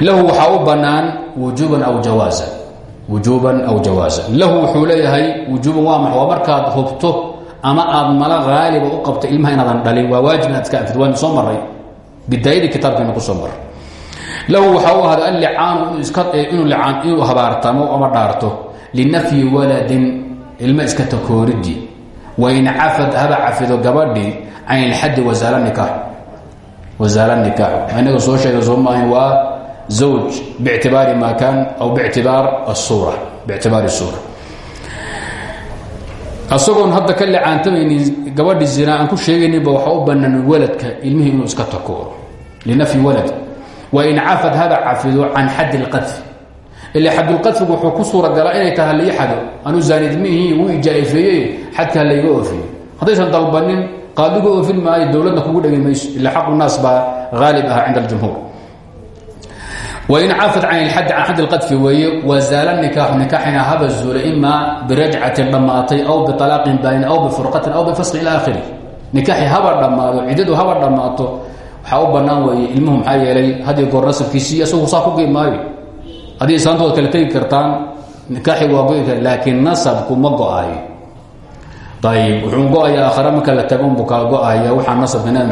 Lahu waxaa u bannaan wujuuban aw jawaazan wujuuban aw jawaazan lahu wuxuu leeyahay wujuuban waa max waa markaad hubto ama aad mala haaliba u qabto ilmaha inaadan dhalin waa waajib inaad iska antid waanu soo maray. Bidaayadii kitaabkeenu ku soo maray. Lahu waxaa u ahaaday allicaanu inuu habaartamo ama dhaarto. Linafyi waladin ilmo iska takooridii wain cafad haba cafido gabadhii can ilxaddi wasaala nikaax wasaala nikaaxu. Inaga soo sheega soo maahan waa zawj bictibaari ma kaan aw bictibaar asuura bictibaari suura asagoon hadda ka licaantamaynin gabadhi zina aan ku sheegayninba waxaa u bannaan waladka ilmihii iska takooro linafyi walad. Wain cafad haba cafido can xaddi اlqadfi ila xadulqadfigu wuxuu ku suuragalaa inay tahay halii xado anuu zaanidmihii wuu ijaa'ifeeyey xadka halayga oofiyo haddaysan dalbanin qaadigu oofin maayo dowladna kugu dhegi mayso ila xaqu naas baa haalib aha cinda aljumhuur. Wain cafad can ilxaddi can xaddi lqadfi weeye wazaala nikaaxu nikaaxina haba zuula imaa birajcatin dhammaatay aw bialaaqin baanin aw bifurqatin aw bifasqi ila akhiri nikaaxi haba dhammaado ciddadu haba dhammaato waxaa u bannaan weeye ilmuhu maxaa yeelay haddii goor nasabkiisii haddii islaantood kale tegi kartaan nikaaxi waa kara laakiin nasabku ma go'ayo wuxuu go'aya marka la tago unbuu kala go'aya waxaa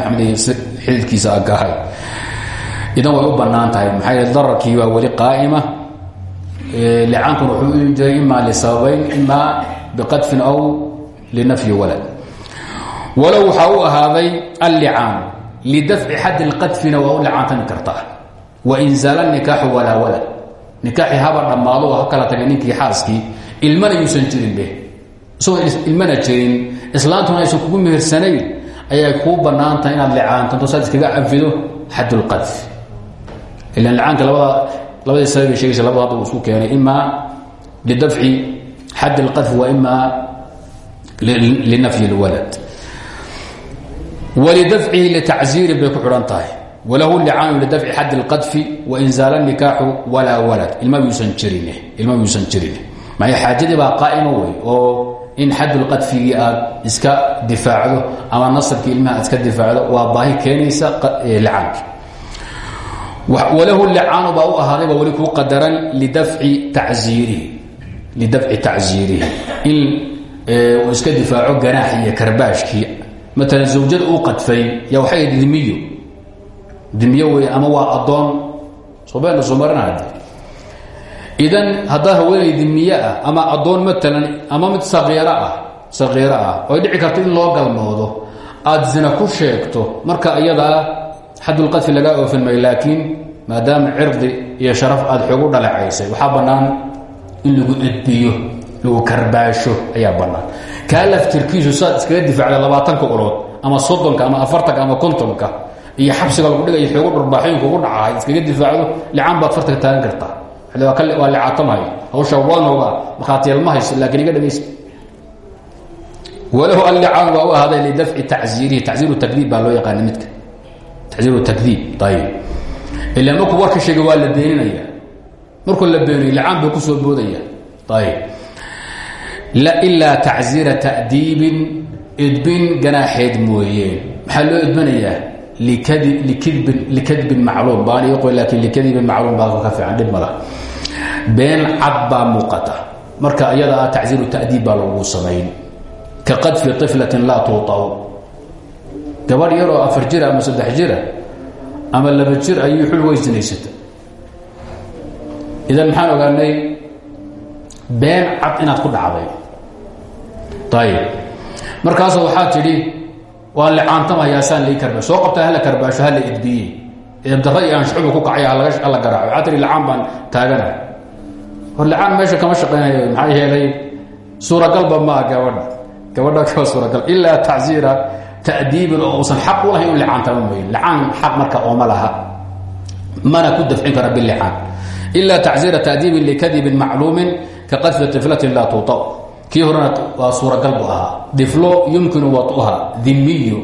maxamed iyo agahay idan way u bannaan tahay. Maxaa dararkii waa weli qaa'ima. Licaankuna wuxuu u jiray imaa lisababayn imaa biqadfin aw linafyi walad. Walow waxaa u ahaaday allicaan. Lidafci xaddi lqadfina waa u licaantami kartaa. Wain zaala nikaaxu nikaaxi haba dhammaado oo ha tagay ninkii xaaskii ilmana yuusan jirin be isagoo ilmana jirin. Islaantuna aysan kugu mehersanayn. Ayay kuu bannaan tahay inaad licaantanto saad iskaga cafido xadulqadf ilan licaanka labada labadii sababay sheegaysa labada uu isku keenay. Imaa lidafci xaddi اlqadfi wa imaa linafyi اlwalad walidafcihi litacziirin bay ku walahu licaanu lidafci xaddi اlqadfi wain zaala nikaaxu walaa walad ilma yuusan jirin ilma yuusan jirin maya xaajadii baa qaa'ima wey oo in xadulqadfigii aad iska difaacdo ama nasabkii ilmaha aad iska difaacdo waa baahi keenaysa licaanki walahu licaanu baa u ahaaday baa weli kuu qadaran lidafci taziirihi lidafci tacziirihi in uu iska difaaco ganaax iyo karbaashkii maalan zawjada uu qadfay ya waxay dimiyo dimiyo wey ama waa addoon. Soobeenna soo marinahade idan haddaa haweenay dimiye ah ama addoon maalan ama mid saqiiro ah saqiiro ah oy dhici karto in loo galmoodo aad zina ku sheegto marka iyadaa xadulqadfi lagaa oofin mayo laakiin maadaama cirdi iyo sharaf aad xoogu dhalecaysay waxaa bannaan in lagu edbiyo lagu karbaasho ayaa bannaan. Kaa laftirkiisu saad iskaga difaacda labaatanka ulood ama soddonka ama afartanka ama kontonka iyo xabsiga lagu dhigayo xoogu dharbaaxooyinka ugu dhacahay iskaga difaacdo licaan baad fartaga taagan kartaa. Waa licaatamhay hawsha waanooga markhaatiyal ma hayso laakiin iga dhegaysa walahu allicaan waa u ahaaday lidafci tacziirihi tacziiru takdiib baa loo yaqaana midka. Tacziiru takdiib ayib ila markuu warka sheegay waa la beeninaya markuu la beeniyo licaan buu ku soo boodaya. Ayib ilaa tacziira ta'diibin edbin ganaaxeed mooyeen maxaa loo likidbin likadbin macluum baan ii qoy laakiin likadibin macluum baa ka fiican dhib mala been cad baa muuqata marka iyada ah tacziiru ta'diib baa lagu samayn ka qadfi طiflatin laa tuutaw gabadh yaroo afar jira ama saddex jira ama laba jir ayuu xul weysinaysata idan maxaan ogaanay been cad inaad ku dhacday ayib markaas waxaa tidhi waan licaantamayaa saan lai karba. Soo qabtaa hala karbaasho hala idbiye eebdara iyo aan shucuba ku kacay hala garaaco. Tihi licaan baan taagana. Hor licaan meesha kama shaqaynayo. Maxaa yeelay suuragalba maa gabadha gabadha ka suuragal. Ilaa tacsiira ta'diibin oo uusan xaq u lahayn inu licaantama mooye licaan xaq marka ooma laha. Mana ku dafcin kara bilicaan ilaa tacsiira ta'diibin likadibin macluumin ka qadfi tiflatin laa tuuta kii horena waa suuragal buu ahaa. Diflo yumkinu waطuha dimiyo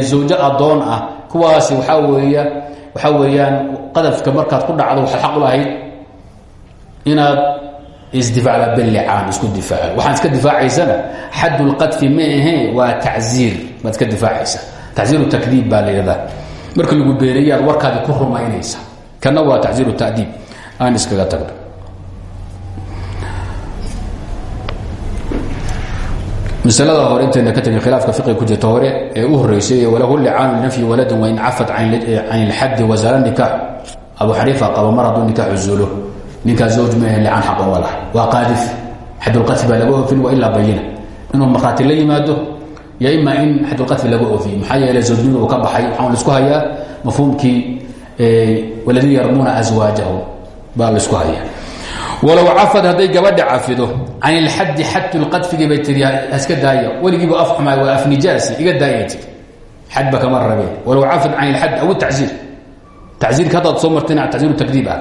zawjo adoon ah. Kuwaasi waxaa weeya waxaa weeyaan qadafka markaad ku dhacdo waxaad xaq u lahayd inaad isdifaacda bilicaan isku difaaca waxaan iska difaacaysana xad lqadfi ma ahee waa tacziir. Baad iska difaacaysa tacziiru takdiib baa layidhahdaa marka lagu beerayaad warkaadi ku rumaynaysa. Kana waa tacziiru tadiib. Aan iskaga tagno masalada hore intayna ka tagin khilaafka fiqiga ku jirta hore ee u horeysay walahu licaanu linafyi waladin wain cafat can ilxaddi wasaala nikaax abu xaniifa qaba mar hadduu nikaaxu zuulo ninkaa zawj maahe licaan xaqan wa laha waa qaadif xadulqadfi baa laga oofin wa ilaa bayina inuu markhaati la yimaado yo ima in xadulqadfi laga oofiyo maxaa yeele zawjnimada uu ka baxay waxaan la isku hayaa mafhuumkii waladii yarmuuna aswaajahu baa la isku hayaa walow cafad hadday gabadha cafido. Can ilxaddi xadulqadfigii bay tii iska daaya weligiibu af xumaay waa afnijaasi iga daaya tii xadba kama rabeen walow cafad can ilxadd aw tacziir. Tacziirka haddaad soo martayna tacziiru takdiib ah.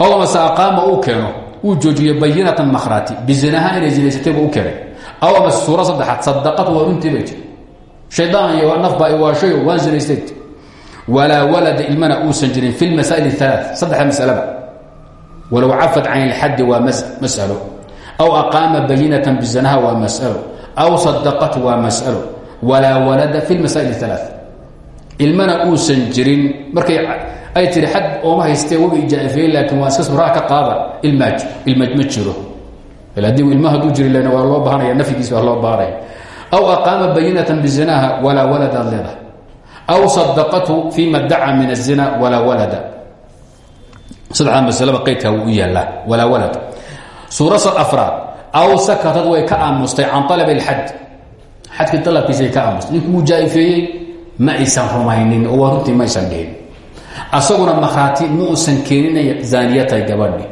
Ow amase aqaama uu keeno uu joojiyo bayinatan makhraati bizinaha inay zinaysatayba u keenay. Aw amase suura saddexaad sadaqad waa runtii bay tii shaydaan iyo masalaba walow cafad can ilxaddi waa mas'alo aw aqaama bayinatan bizinaha waa mas'alo aw sadaqat waa mas'alo walaa walada fi lmasaa'il alaa ilmana uusan jirin markay ay tii xad ooma haystee waga ijaafeeye laakiin waa iska suraa ka qaada ilmaaj ilmaaj ma jiro haddii ilma hadduu jiri lena waa loo baahanaya nafyigiis baa loo baahanaya aw aqaama bayinatan bizinaha walaa waladaad leedahay aw sadaqathu fima daca min الzina walaa walada saddexdaa masalaba qaydkaa wuu u yaallaa walaa walad. Suurasa afraad. Aw sakatad way ka aamustay can alab اlxad xadkii dalabkiisay ka aamustay. Ninkii wuu jaaifeeyey ma aysan rumaynin. Oo waa runtii maysan dhihin asaguna makhraati ma uusan keeninay zaaniyatay gabadhi.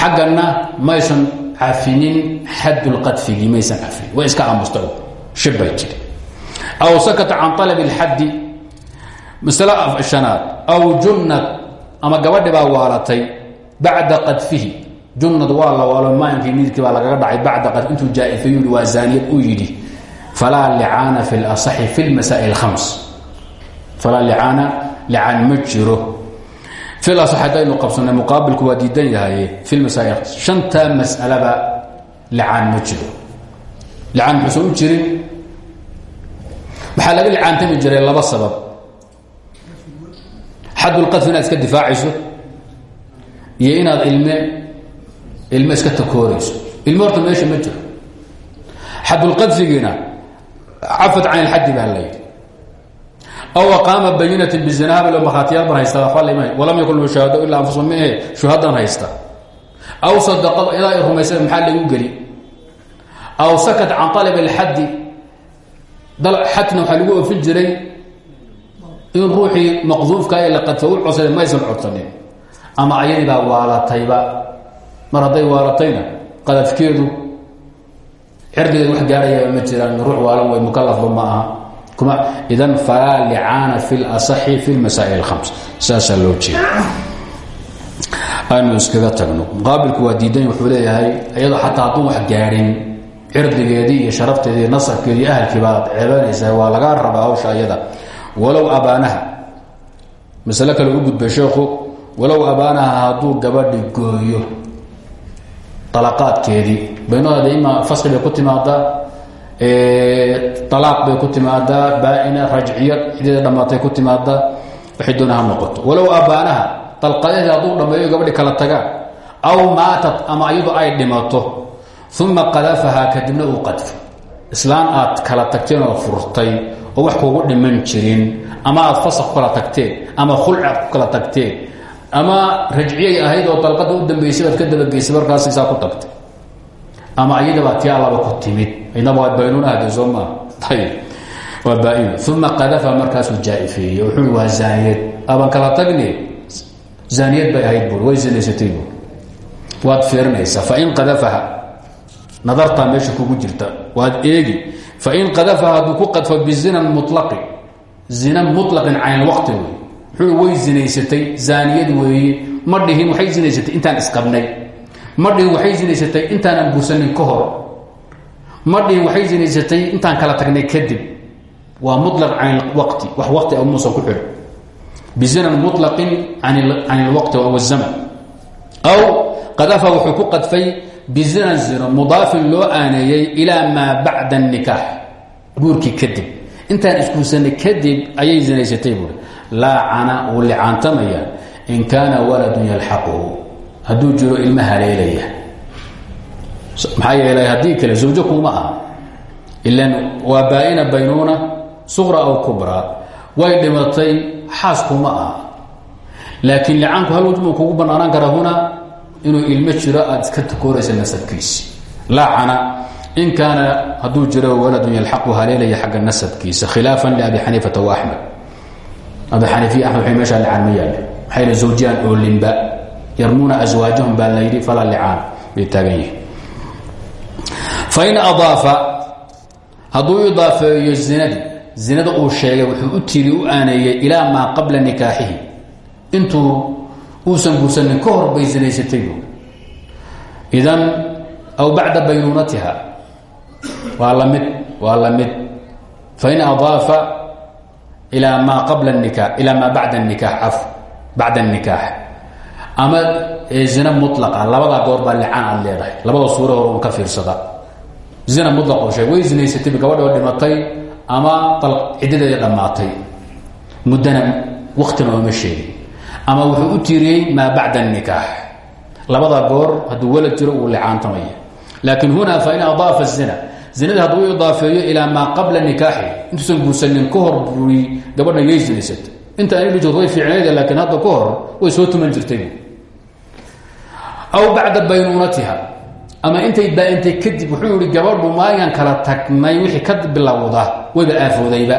Xaggana maysan cafinin xadulqadfigii maysan cafinin way iska aamusta shibbay jiri. Aw sakata can alab اlxaddi masale shanaad aw junnad ama gabadhi baa waalatay bacda qadfihi. Junad waa la waalo maankii nidkii baa lagaga dhacay bacda qad intuu jaaifeey waa zaaniyad uu yidhi falaa licaana fi lasaxi fi lmasaa'il hams falaa licaana licaan ma jiro. Fi lasax haddaynu qabsanay muqaabilku waa diidan yahaye fi lmasaa'il hams shantaa mas'alaba licaan ma jiro. Licaan u jirin? Waxaa laga licaantami jiray laba sabab xadulqadfi inaad iska difaacayso iyo inaad ilme ilme iska takoorayso. Ilme horta meesha ma jiro. Xadulqadfigiina cafad can ilxaddi baa la yidhi. Aw aqaama bayinati bizinahabl marhaatiyaal ban haysta walam yakun lahu shahaado ilaa anfusa maahe shuhadan haysta. Aw sadaqad ilaa ay rumaysa maxaa lagu geli? Aw sakat can alab اlxaddi xadna waxaa lagu oofin jiray in ruuxii maqduufka ee la qatay u codsaday maysan codsanin. Ama ayadii baa waalatayba. Mar hadday waalatayna qadafkeedu cirdigeeda wax gaaraya ma jiraan ruux waalan way mukalafba ma aha. Kuma idan falaa licaana fi lasaxi fi lmasaa'il hams saasaa loo jeeda aanu iskaga tagno. Muqaabilku waa diidan wuxuu leeyahay iyadoo xataa hadduu wax gaarin cirdigeedii iyo sharafteedii nasabkeedi iyo ahalkii baad ceebanaysaa waa lagaa rabaa hawsha ayada walow abaanaha. Masale kale u gudbay sheekhu walow abaanaha hadduu gabadhi gooyo dalaqaadkeedii baynahoda ima faski bay ku timaadaa alaaq bay ku timaadaa baa-ina rajciyo xideeda dhammaatay ku timaadaa waxay doona noqoto. Walow abaanaha dalqadeedii hadduu dhammeeyo gabadhi kala tagaan aw maatat ama iyadu ay dhimato uma qadafahaa kadibna uu islaan aad kala tagteen oo furtay oo wax kuugu dhiman jirin ama aad fasak ku kala tagteen ama khulci aad ku kala tagteen ama rajciyay ahayd oo dalqada u dambaysay baad ka dabageysay markaas isaa ku tagtay. Ama iyadabaa tii allaba ku timid. Inaba waa baynuunahade soo maa ayb waa baa-in qadafa markaasuu jaa-ifeeyey. Waa zaaniyad. Aban kala tagne zaaniyad bay ahayd buur way zinaysatay buur waad fiirinaysaa. Fain qadafaha nadartaa meesha kugu jirta waad eegi. Fain qadafa hadduu ku qadfo bizinan mulaqin zina mulaqin cayn waqti wey. Muxuu way zinaysatay zaaniyad weeye. Ma dhihin waxay zinaysatay intaan isqabnay. Ma waxay zinaysatay intaanan guursanin ka hor. Waxay zinaysatay intaan kala tagnay kadib. Waa mulaq can waqti. Wax waqti a muusan ku xidhin bizinan mulaqin can ilwaqti aw zaman aw qadafa wuxuu ku qadfay bizinan zino mudaafin loo aaneeyey ilaa maa bacda الnikaax guurkii kadib. Intaan isguursanay kadib ayay zinaysatay buuri. Laacana wuu licaantamaya in kaana waladun yalxaquhu hadduu jiro ilma haleelaya. Maxaa yeelay haddii kale zawjo kuma aha. Ilan waa baa-ina baynuuna suqra aw kubra way dhimatay xaas kuma aha. Laakiin licaanku hal wajmu kugu kara huna inuu ilmo jiro aad iska takooraysa nasabkiisi. Laacana in kaana hadduu jiro waladun yalxaqu haleelaya xagga nasabkiisa khilaafan liabi xaniifata wa axmed. Abi xaniifiya axmed waxay meeshaa licaan ma yaale maxaa yidhi zawjiyaan oolinba yarmuuna aswaajahum baa la yidhi falaa licaan bay taagan yihiin fain adaafa hadduu zinada uu sheegay wuxuu u tiri u aaneeyey ilaa maa qabla nikaaxihi. Intuu uusan guursanin ka hor bay zinaysatay bu idan aw bacda baynuunatiha. Waa la mid waa la mid. Fain adaafa ilaa maa qabla nika ilaa maa bacda nikaax af bacda nikaax ama zina mulaqa labadaa goor baa licaan aad leedahay. Labada suura hor un ka fiirsada. Zina mulaq oo sheeg way zinaysatay gabadh oo dhimatay ama ciddadeeda dhammaatay. Muddana waktina ooma sheegin ama wuxuu u tiiriyey maa bacda الnikaax labada goor hadduu walad jiro uu licaantamaya. Laakiin huna fain adaafa zina. Zinada hadduu u idaafeeyo ilaa maa qabla nikaaxi. Intuusan guursanin ka hor buri gabadha yay zinaysatay inta ani dhijood way fiicnayda laakiin hadda ka way soo tuman jirtay. Aw bacda baynuunatiha. Ama intay baa-intay kadib wuxuu yihi gabadhu maagan kala tagnay wixii ka bilowda wayba aafoodayba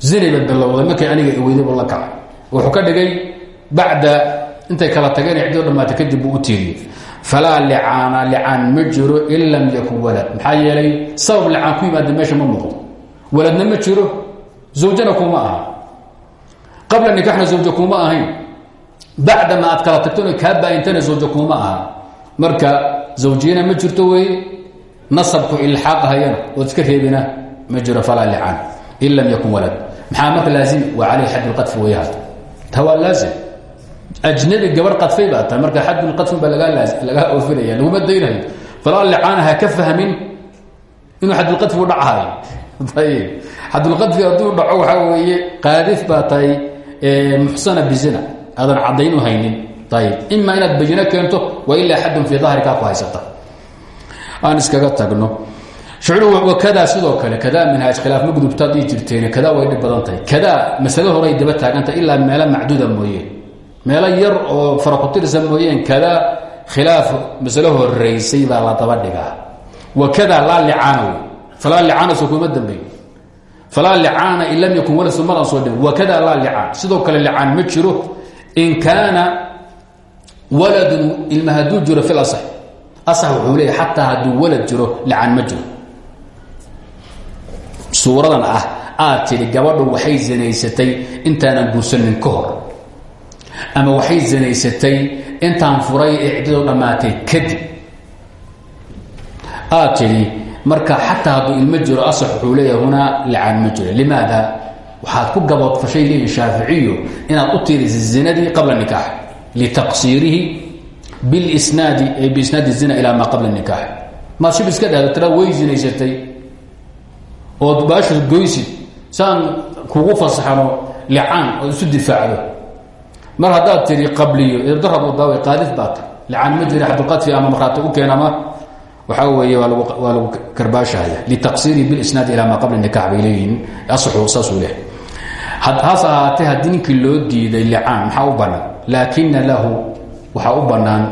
zinayba bilowday markay aniga iweydaybu la kacay wuxuu ka dhigay bacda intay kala tageen ciddo dhamaatay kadib buu u tiiriyey falaa licaana licaan ma jiro in lam yakun walad. Maxaa yeelay sabab licaan ku yimaada meesha ma muuqdo ma zawjana kuma aha. Qabla nikaxna zawjo kuma ahayn. Bacdama aad kala tagtona kaa baa-intana marka zawjiyana ma jirto wey nasabku ilxaaqahayana ood iska reebina ma jiro lam yakun walad. Maxaa marka laazim? Waa caleyh xad lqadfi ta waa laazim ajnabi gabar qadfay baa tahay marka xadulqadfi baa lagaa oofinaya laguma daynayo. Falaa licaana ha ka fahmin inuu xadulqadfi u dhacahayo ayib xadulqadfi hadduu dhaco waxaa weeye qaadif baa tahay muxsana bizina. Aadan caddayn u haynin. Ayib ima inaad bayino keento wa ilaa xadun fii dahrika ku haysata. Aan iskaga tagno kadaa sidoo kale kadaa minhaaj khilaaf ma gudubtaad ii jirteen kadaa way dhib badan tahay. Kadaa masale horay daba taagantahay ilaa macduuda mooyeen meelo yar oo fara ku tirsan mooyeen kadaa khilaaf masalo horeysay baa la daba dhigaa wa kadaa laa licaana falaa licaana soo kuma dambeey falaa licaana yakun walad sumadan soo dhimi wa kadaa laa licaan sidoo kale licaan ma jiro in kaana waladun ilma hadduu jiro fil asax wuxuu leeyahy xataa hadduu walad jiro licaan ma jiro suuradan ah aad tidhi gabadhu waxay zinaysatay intaanan guursanin ka hor. Ama waxay zinaysatay intaan furay ee ciddadu dhammaatay kadib. Aad tidhi marka xataa hadduu ilmo jiro asax wuxuu leeyahay ma jiro. Limaada? Waxaad ku gaboodfashay leeyihiin shaaficiyo inaad u tiirisa zinadii qabla nikaax litaqsiirihi bilisnaadi ay biisnaadi zina ilaa maa qabla nikaax. Maad shib iska dhahdo way zinaysatay ood baasha goysid saan kugu fasaxano licaan ood isu difaacdo. Mar haddaad tiri qabliyo idabdaraad wadaawa qaadif baa ta licaan ma jira xadulqadfi ama markhaati u keen ama weeye waa lagu waa lagu karbaashahaya litaqsiirihi bilisnaadi ilaa maa qabla nikax bay leeyihiin. Asaxu saasuu leh. Hase ahaatee haddii diiday licaan maxaa u lahu waxaa u bannaan.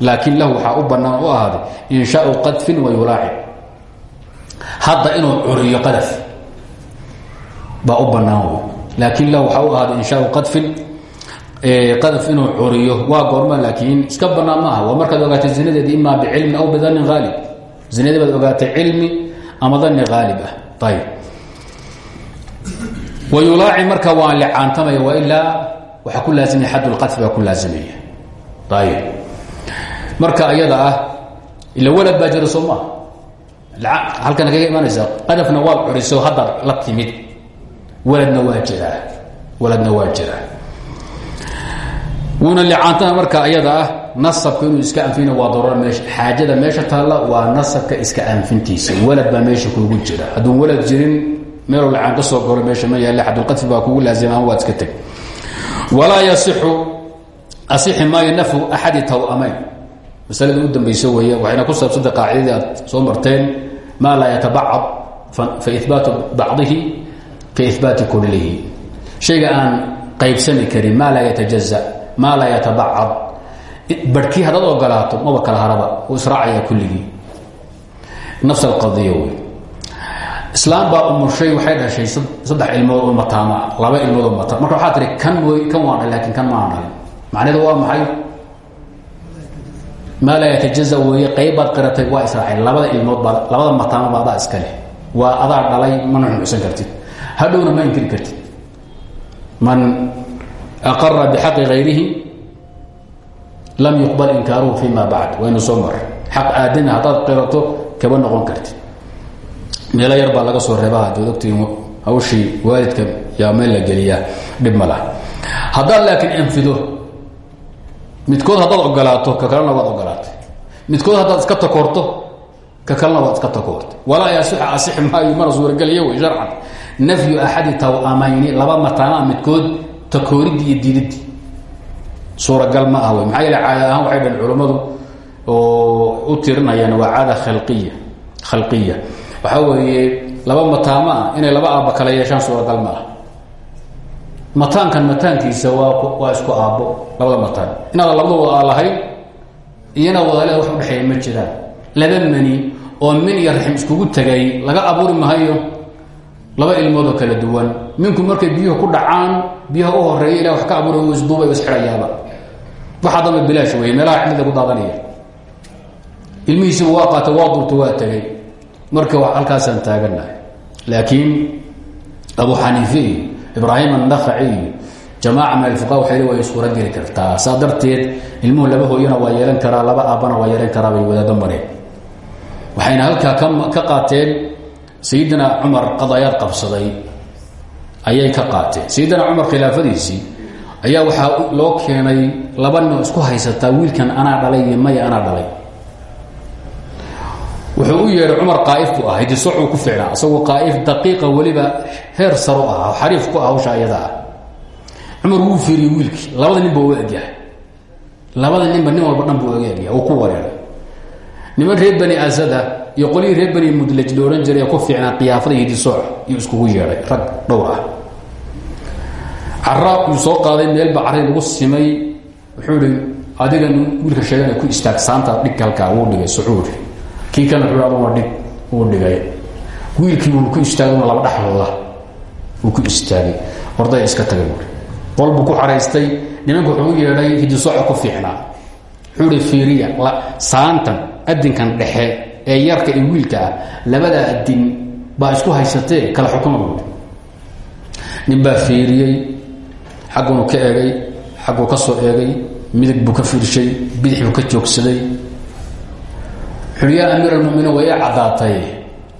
Laakin lahu waxaa u bannaan u ahaaday inshaau qadfin wa yulaacib hadda inuu curiyo qadaf. Baa u bannaan wey laakin lahu waxaa u ahaaday inshaau qadfin qadaf inuu curiyo waa goorma laakiin iska bannaan maaha waa markaad ogaatay zinadeedi imaa bicilmin aw bidanin haalib zinadii baad ogaatay cilmi ama dani haalib ah. Ayb wayulaaci marka waan licaantamaya wailaa waxaa ku laazimaya xad lqadfi baa ku laazimaya. Ayb marka iyada ah ila walad baa jira soo maa halkana kaga imanaysa qadafna waad curiso haddaad la timid. Waladna waa waladna waa jiraa wuuna licaantana marka iyada ah inuu iska anfina waa daruura meesha. Xaajada meesha taalla waa nasabka iska anfintiisa. Walad baa meesha kuugu jira. Hadduun walad jirin meeluu lacaan ka soo galo meesha ma yaale xadulqadfi baa kugu laazima waad iska teg. Walaa yasixu asixi maayo nafyu axadi tawamayn masalada u dambaysa weeye waxayna ku saabsantay qaacidadii soo marteen maa laa yatabacad fa ibaatu bacdihi ka ibaati kullihi shayga aan qaybsami karin maa laa yatajaza maa laa yatabacad. Barhkii haddaad ogolaato maba kala haraba uu israacaya kulligii nafs alqadiya wey islaam baa umushay waxay dhashay saddex ilmood oo mataama laba ilmood oo mataam marka waxaa tihi kan mooy kan waan dhalay laakiin kan maan dhalin. Macnaheedu waa maxay maa laa yatajaza weeye qayb baad qiratay waa israaceen labada ilmood baa labada mataama ba adaa iska leh. Waa adaa dhalay mana nuxsan kartid. Hadhowna ma inkiri kartid. Man aqara bixaqi hayrihi lam yuqbal inkaaruhu fima bacd. Waynu soo mar xaq aadina haddaad qirato kaba noqon kartid. Meelo yar baa laga soo reebaa hadad ogtiin hawshii waalidka yaa meel la geliyaa dhib ma laha. Haddaad midkood haddaad ogolaato ka kalena waad ogolaatay. Midkood haddaad iska takoorto ka kalena waad iska takoortay. Walaa yasix asix maayo mana suurageliyo wey sharcan. Nafyu axadi tawamayni laba mataamaa midkood takooridii iyo diididii suuragal ma ah wey maxaa yeele caada ahaan waxay dhaheen culummadu oo u tirinayaan waa caada khalqiya khalqiya. Waxaa weeye laba mataamo ah inay laba aabba kala yeeshaan suuragal ma ah mataankan mataankiisa waa isku aabbo. Labada mataan. Inaada labadooda aa lahayn iyo wadaaleeda wax udhexeeya ma jiraan. Laba mani oo min iyo raxim iskugu tegay laga abuuri mahayo laba ilmood oo kala duwan. Minku markay biyuhu ku dhacaan biyaha u horreeya ilah wax ka abuuray u isduubay o isxidhayaaba waxaa damba bilaash wey meelaha cimida ku daadanaya. Ilmihiisiba waa qaatay waa duurta waa tegay marka halkaasaan taaganahay laakiin abu xaniife ibraahim annakhaci iyo jamaaca min alfuqa waxay way suura geli kartaa. Saa darteed ilmuhu laba hooyana waa yeelan karaa laba aabbana waa yeelan karaa bay wadaado mareen waxayna halkaa ka qaateen sayidina cumar qadayaad qabsaday. Ayay ka qaateen. Sayidina cumar khilaafadiisii ayaa waxaa loo keenay laba nin isku haysataa wiilkan anaa dhalay iyo maya anaa dhalay wuxuu u yeedhay cumar qaa'if buu ah hidisocuu ku ficnaa isagoo qaa'if daqiiqa weliba heer saro ah xariif ku ah hawsha ayada ah. Cumar wuu fiiriyey wiilkii. Labada nin ba u egyahay labada ninba nin walba dhan buu oga egyahay uu ku wareeray niman reer bani asada iyo qolihii reer bani mudlaj la odhan jiray ku fiicnaa qiyaafada hidisooc iyo iskugu yeedhay. Rag dhowr ah. Cara uu soo qaaday meelba carri lagu simay. Wuxuu ihi adigan wiilka sheegana ku istaag saanta dhigka halkaa dhigay sucuuri kii kalena wuxuu wuu dhigay. Wiilkii wuu ku istaagay laba dhexdooda wuu ku istaagay. Horday iska tagay buui qol buu ku xaraystay nimanka wuxuu u yeedhay hidisooca ku fiicnaa. Wuxuu fiiriya saantan adinkan dhexe ee yarka iyo wiilka ah labadaa adin baa isku haysatee kala xukuma buui nin baa ka egay xagguu ka soo eegay midig buu ka fiirshay bidix buu ka joogsaday wuxuui yaa amiir almuminiin way ii caddaatay.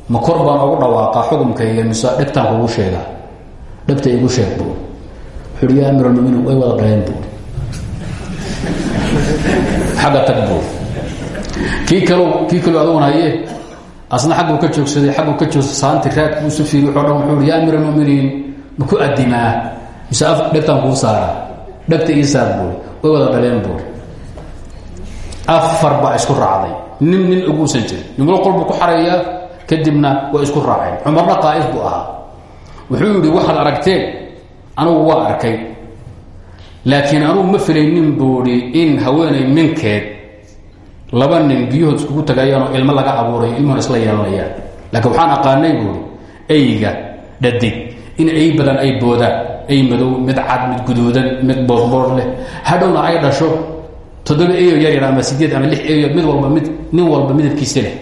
Ma kor baan ugu dhawaaqaa xukumkayga mise dhegtaan kugu sheegaa. Dhegta igu sheeg buu. Wuxuuhi yaa amiir way wada dhaleen buu. Xagga tag buu. Kii kal kii kalu adugun haye asna xagguu ka joogsaday xagguu ka joogsaday saanti raadku isu fiiri wuxuu dhan wuxuu yaa amiir ku adimaa mise dhegtaan kuu saaraa dhegta ii saar way wada dhaleen buuri afar baa isku raacday nin nin uguusan jirin. Nimlo qolbuu ku xarayaa kadibna way isku raaceen. Cumarna qaa'if buu ahaa. Wuxuu yidhi waxaad aragteen anugu waa arkay. Laakiin anugu ma filaynin buuhi in haweenay ninkeed laba nin biyahood iskugu tagayaan oo ilmo laga abuurayo ilmuhuna isla yeelanayaan. Laakiin waxaan aqaanay buuhi eyga dhadig in ey badan ay boodaan ey madow mid cad mid guduudan mid boodbood leh. Hadhowna ay dhasho toddoba eyo yaryar ama sideed ama lix eyo mid walba mid nin walba midabkiisa leh.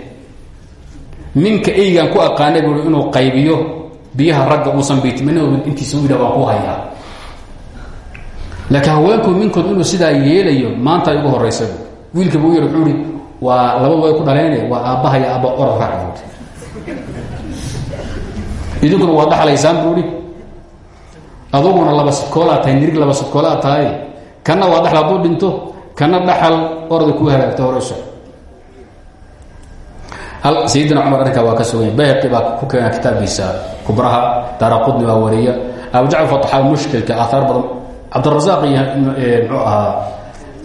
Minka eygaan ku aqaanay bui inuu qaybiyo biyaha ragga uusan baytmanahooda intiisa u yidhah waan ku hayaa. Laakiin haweenku minkood inuu sidaa yeelayo maanta ay ugu horaysa wiilka buu yar wuxuu waa labadu way ku dhaleene waa aabbaha iyo aabba orod raac buui idinkuna waa dhaxlaysaan buuhi aduguna laba sidkoolaa tahay nirig laba sidkoolaa tahay. Kana waa dhaxal hadduu dhinto kana dhaxal orda ku hagaagta horesha hal sayidina cumar arrinkaa waa ka suganya bayhaqi baa ku keena kitaabkiisa kubraha daara qudni baa wariya. Abujacfar fataxaa mushkilka aahaar badan cabdirasaaq iyo mxuu ahaa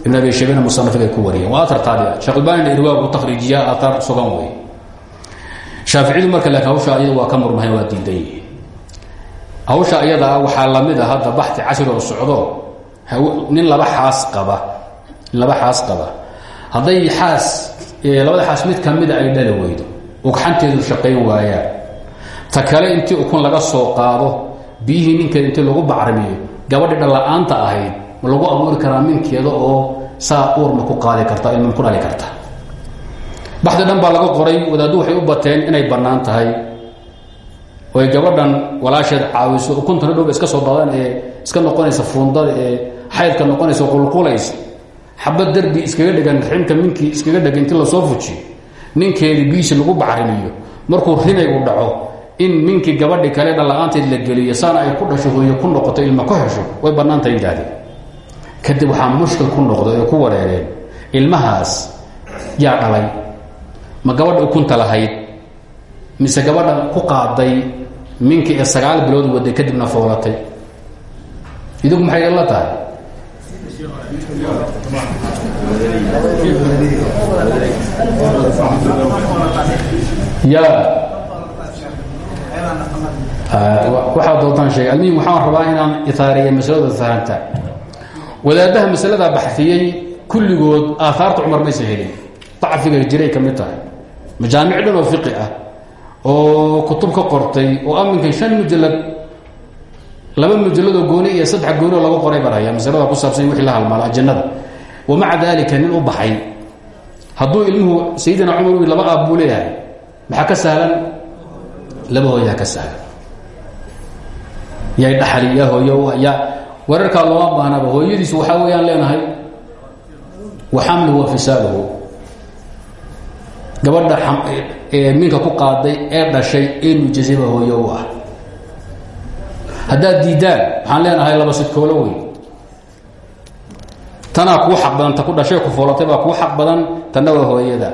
ibn abi shaybana musanafigay ku wariyeen. Waa aar taabic sheekh albanina irwaag uu takhriijiyaa aataar sugan wey shaaficiyadu marka laakiin hawsha ayada waa ka murmahayn waa diidan yihiin hawsha iyada ah waxaa la mid a hadda baxti casri oo socdo nin laba xaas qaba laba xaas qaba. Hadday xaas labada xaas mid kamida ay dhali weydo ugxanteedu shaqayn waayaan ta kale intii ukun laga soo qaado biyihii ninkeeda intii lagu bacrimiyo gabadhi dhalla-aanta ahayd ma lagu abuuri karaa minkeeda oo saa uurma ku qaadi karta ilma ku dhali karta. Baxdi dhan baa laga qoray wadaaddu waxay u bateen inay bannaan tahay. Oy gabadhan walaasheed caawiso ukuntana dhowba iska soo dadan ee iska noqonaysa fuundada ee xaydka noqonaysa qulqulaysa xabad derbi iskaga dhegan rimka minkii iskaga dhega inti la soo fujiyo ninkeedii biisi lagu bacrimiyo markuu rinay u dhaco in minkii gabadhi kale dhalla-aanteed la geliyo saana ay ku dhasho hooyo ku noqoto ilma ku hesho way bannaantahay yidhaahdeen kadib waxaa mushkil ku noqda ee ku wareereen ilmahaas yaa dhalay ma gabadha ukunta lahayd mise gabadha ku qaaday minkii ee sagaal bilood waday kadibna foolatay idigu maxay la tahay ya. Waxaa doontaan sheeg almuhim waxaan rabaa inaan itaariya masalada fahamta wadaadaha masaladaa baxfiyey kulligood aahaarta cumar maysa helin. Dacfiga jiray ka tahay. Majaamic fiqi ah oo kutub qortay oo aminkan shan mujalad laba mujalladoo gooni iyo saddex gooni oo laga qoray barhaya masalada ku saabsan wixii la halmaala jannada. Wamaca daalika nin u baxay. Hadduu ilmuhu sayidina cumar wi laba aab buu leeyahay. Maxaa ka sahlan laba hooyaa ka sahlan yay dhaxali ya hooyo ya wararkaa looma baahnaba hooyadiisu waxaa weeyaan leenahay wa xamluhu wa fisaaluhu. Gabadha minka ku qaaday ee dhashay ee nujasaba hooyo u ah haddaad diidaan waxaan leenahay laba sidkoolo wey tanaa kuu xaq badan ta ku dhashay ku foolatay baa kuu xaq badan tanna waa hooyada.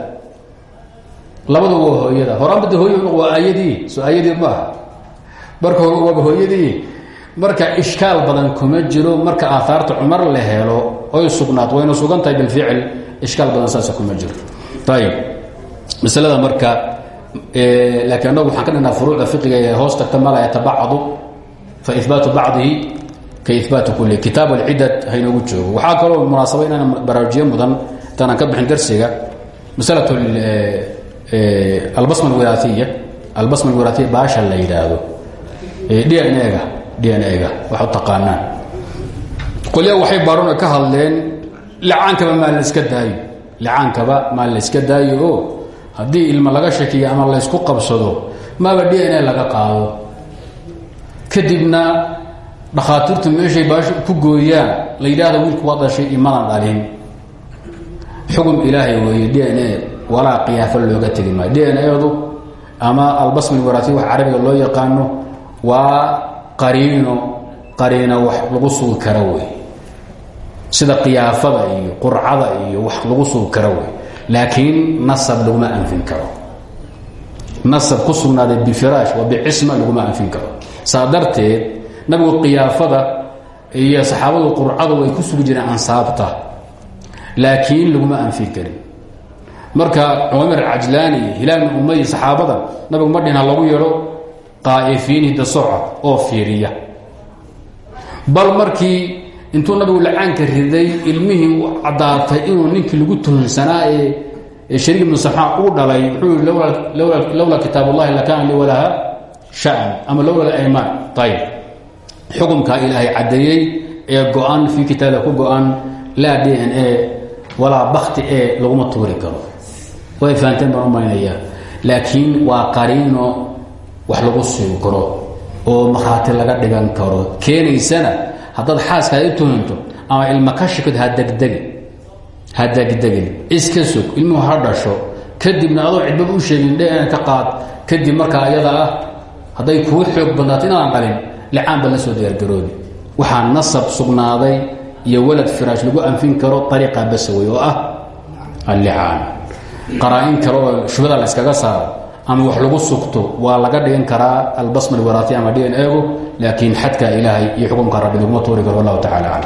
Labadu waa hooyada. Horaanbada hooy waa aayadii soo ma aha. Marka hooyadii. Marka ishkaal badan kuma jiro marka aahaarta cumar la helo oy sugnaat wayna sugan tahay bilficil ishkaal badan saasa kuma jiro. Ayib masalada marka laakiin annagu waxaan ka dhihnaa furuucda fiqiga ee hoos tagta mala yatabacadu fa ihbaatu bacdihi ka ihbaati kulli kitaab alcidad haynoogu joogo waxaa kaloo munaasaba inaan baraarujiyo mudan intaanaan ka bixin darsiga masalat albasma alwiraaiya albasma alwiraaiya baasha la yidhaahdo d n ga d n ga wax u taqaanaan qolyaa waxay baarona ka hadleen lacaankaba maa la iska daayo lacaankaba maa la iska daayo oo haddii ilma laga shakiyo ama laysku qabsado maaba d n laga qaado kadibna dhakhaatiirtu meeshay baasho ku gooyaan. La wiilku waa dhashay imadan dhalin xukun ilaahay weeye d n a walaa qiyaafo looga tegi maayo. Adu ama albasmi waraati wax carabiga loo yaqaano waa qariino qariino wax lagu sugi kara wey sida qiyaafada iyo qurcada iyo wax lagu sugi kara wey laakiin nasab laguma anfin karo. Nasab ku sugnaaday bifiraash wa bicisma laguma anfin karo saa darteed nabigu qiyaafada iyo saxaabadu qurcadu way ku sugi jireen ansaabta. Laakiin laguma anfin karin. Marka cumar cajlaani hilaal bin umay saxaabada nabigu ma dhihin ha lagu yeedho qaa'ifiin hidasoca oo fiiriya. Bal markii intuu nabigu lacaanka riday ilmihii u inuu ninkii lagu tuhunsanaa ee shariik ibnu saxaan uu dhalay wuxuu yihi lowlaa kitaab ullahi lakaana li walaha shan ama lowla aymaan ayb xukumkaa ilaahay caddeeyey ee go-an fii kitaabia ku go-an laa d n a walaa bakti e laguma tuuri karo way fahanteen baan u malaynayaa laakiin waa qariino wax lagu sugi karo oo markhaati laga dhigan karo keenaysana haddaad xaaskaada i tuhinto ama ilma ka shikid ha degdegin ha degdegin iska sug ilmuhu ha dhasho kadibna adoo cidbaba u sheegin hadday kuu xoog badnaato inaadan dhalin licaan baa la soo diyaargaroobi. Waxaa nasab sugnaaday iyo walad firaash lagu anfin karo ariiqa basawey oo ah allicaan qaraa-in oo shubada la iskaga saaro ama wax lagu sugto waa laga dhigan karaa albasma alwaraati ama dn ego laakiin xadka ilaahay iyo xukumka rabbi laguma tuuri karo wallahu tacala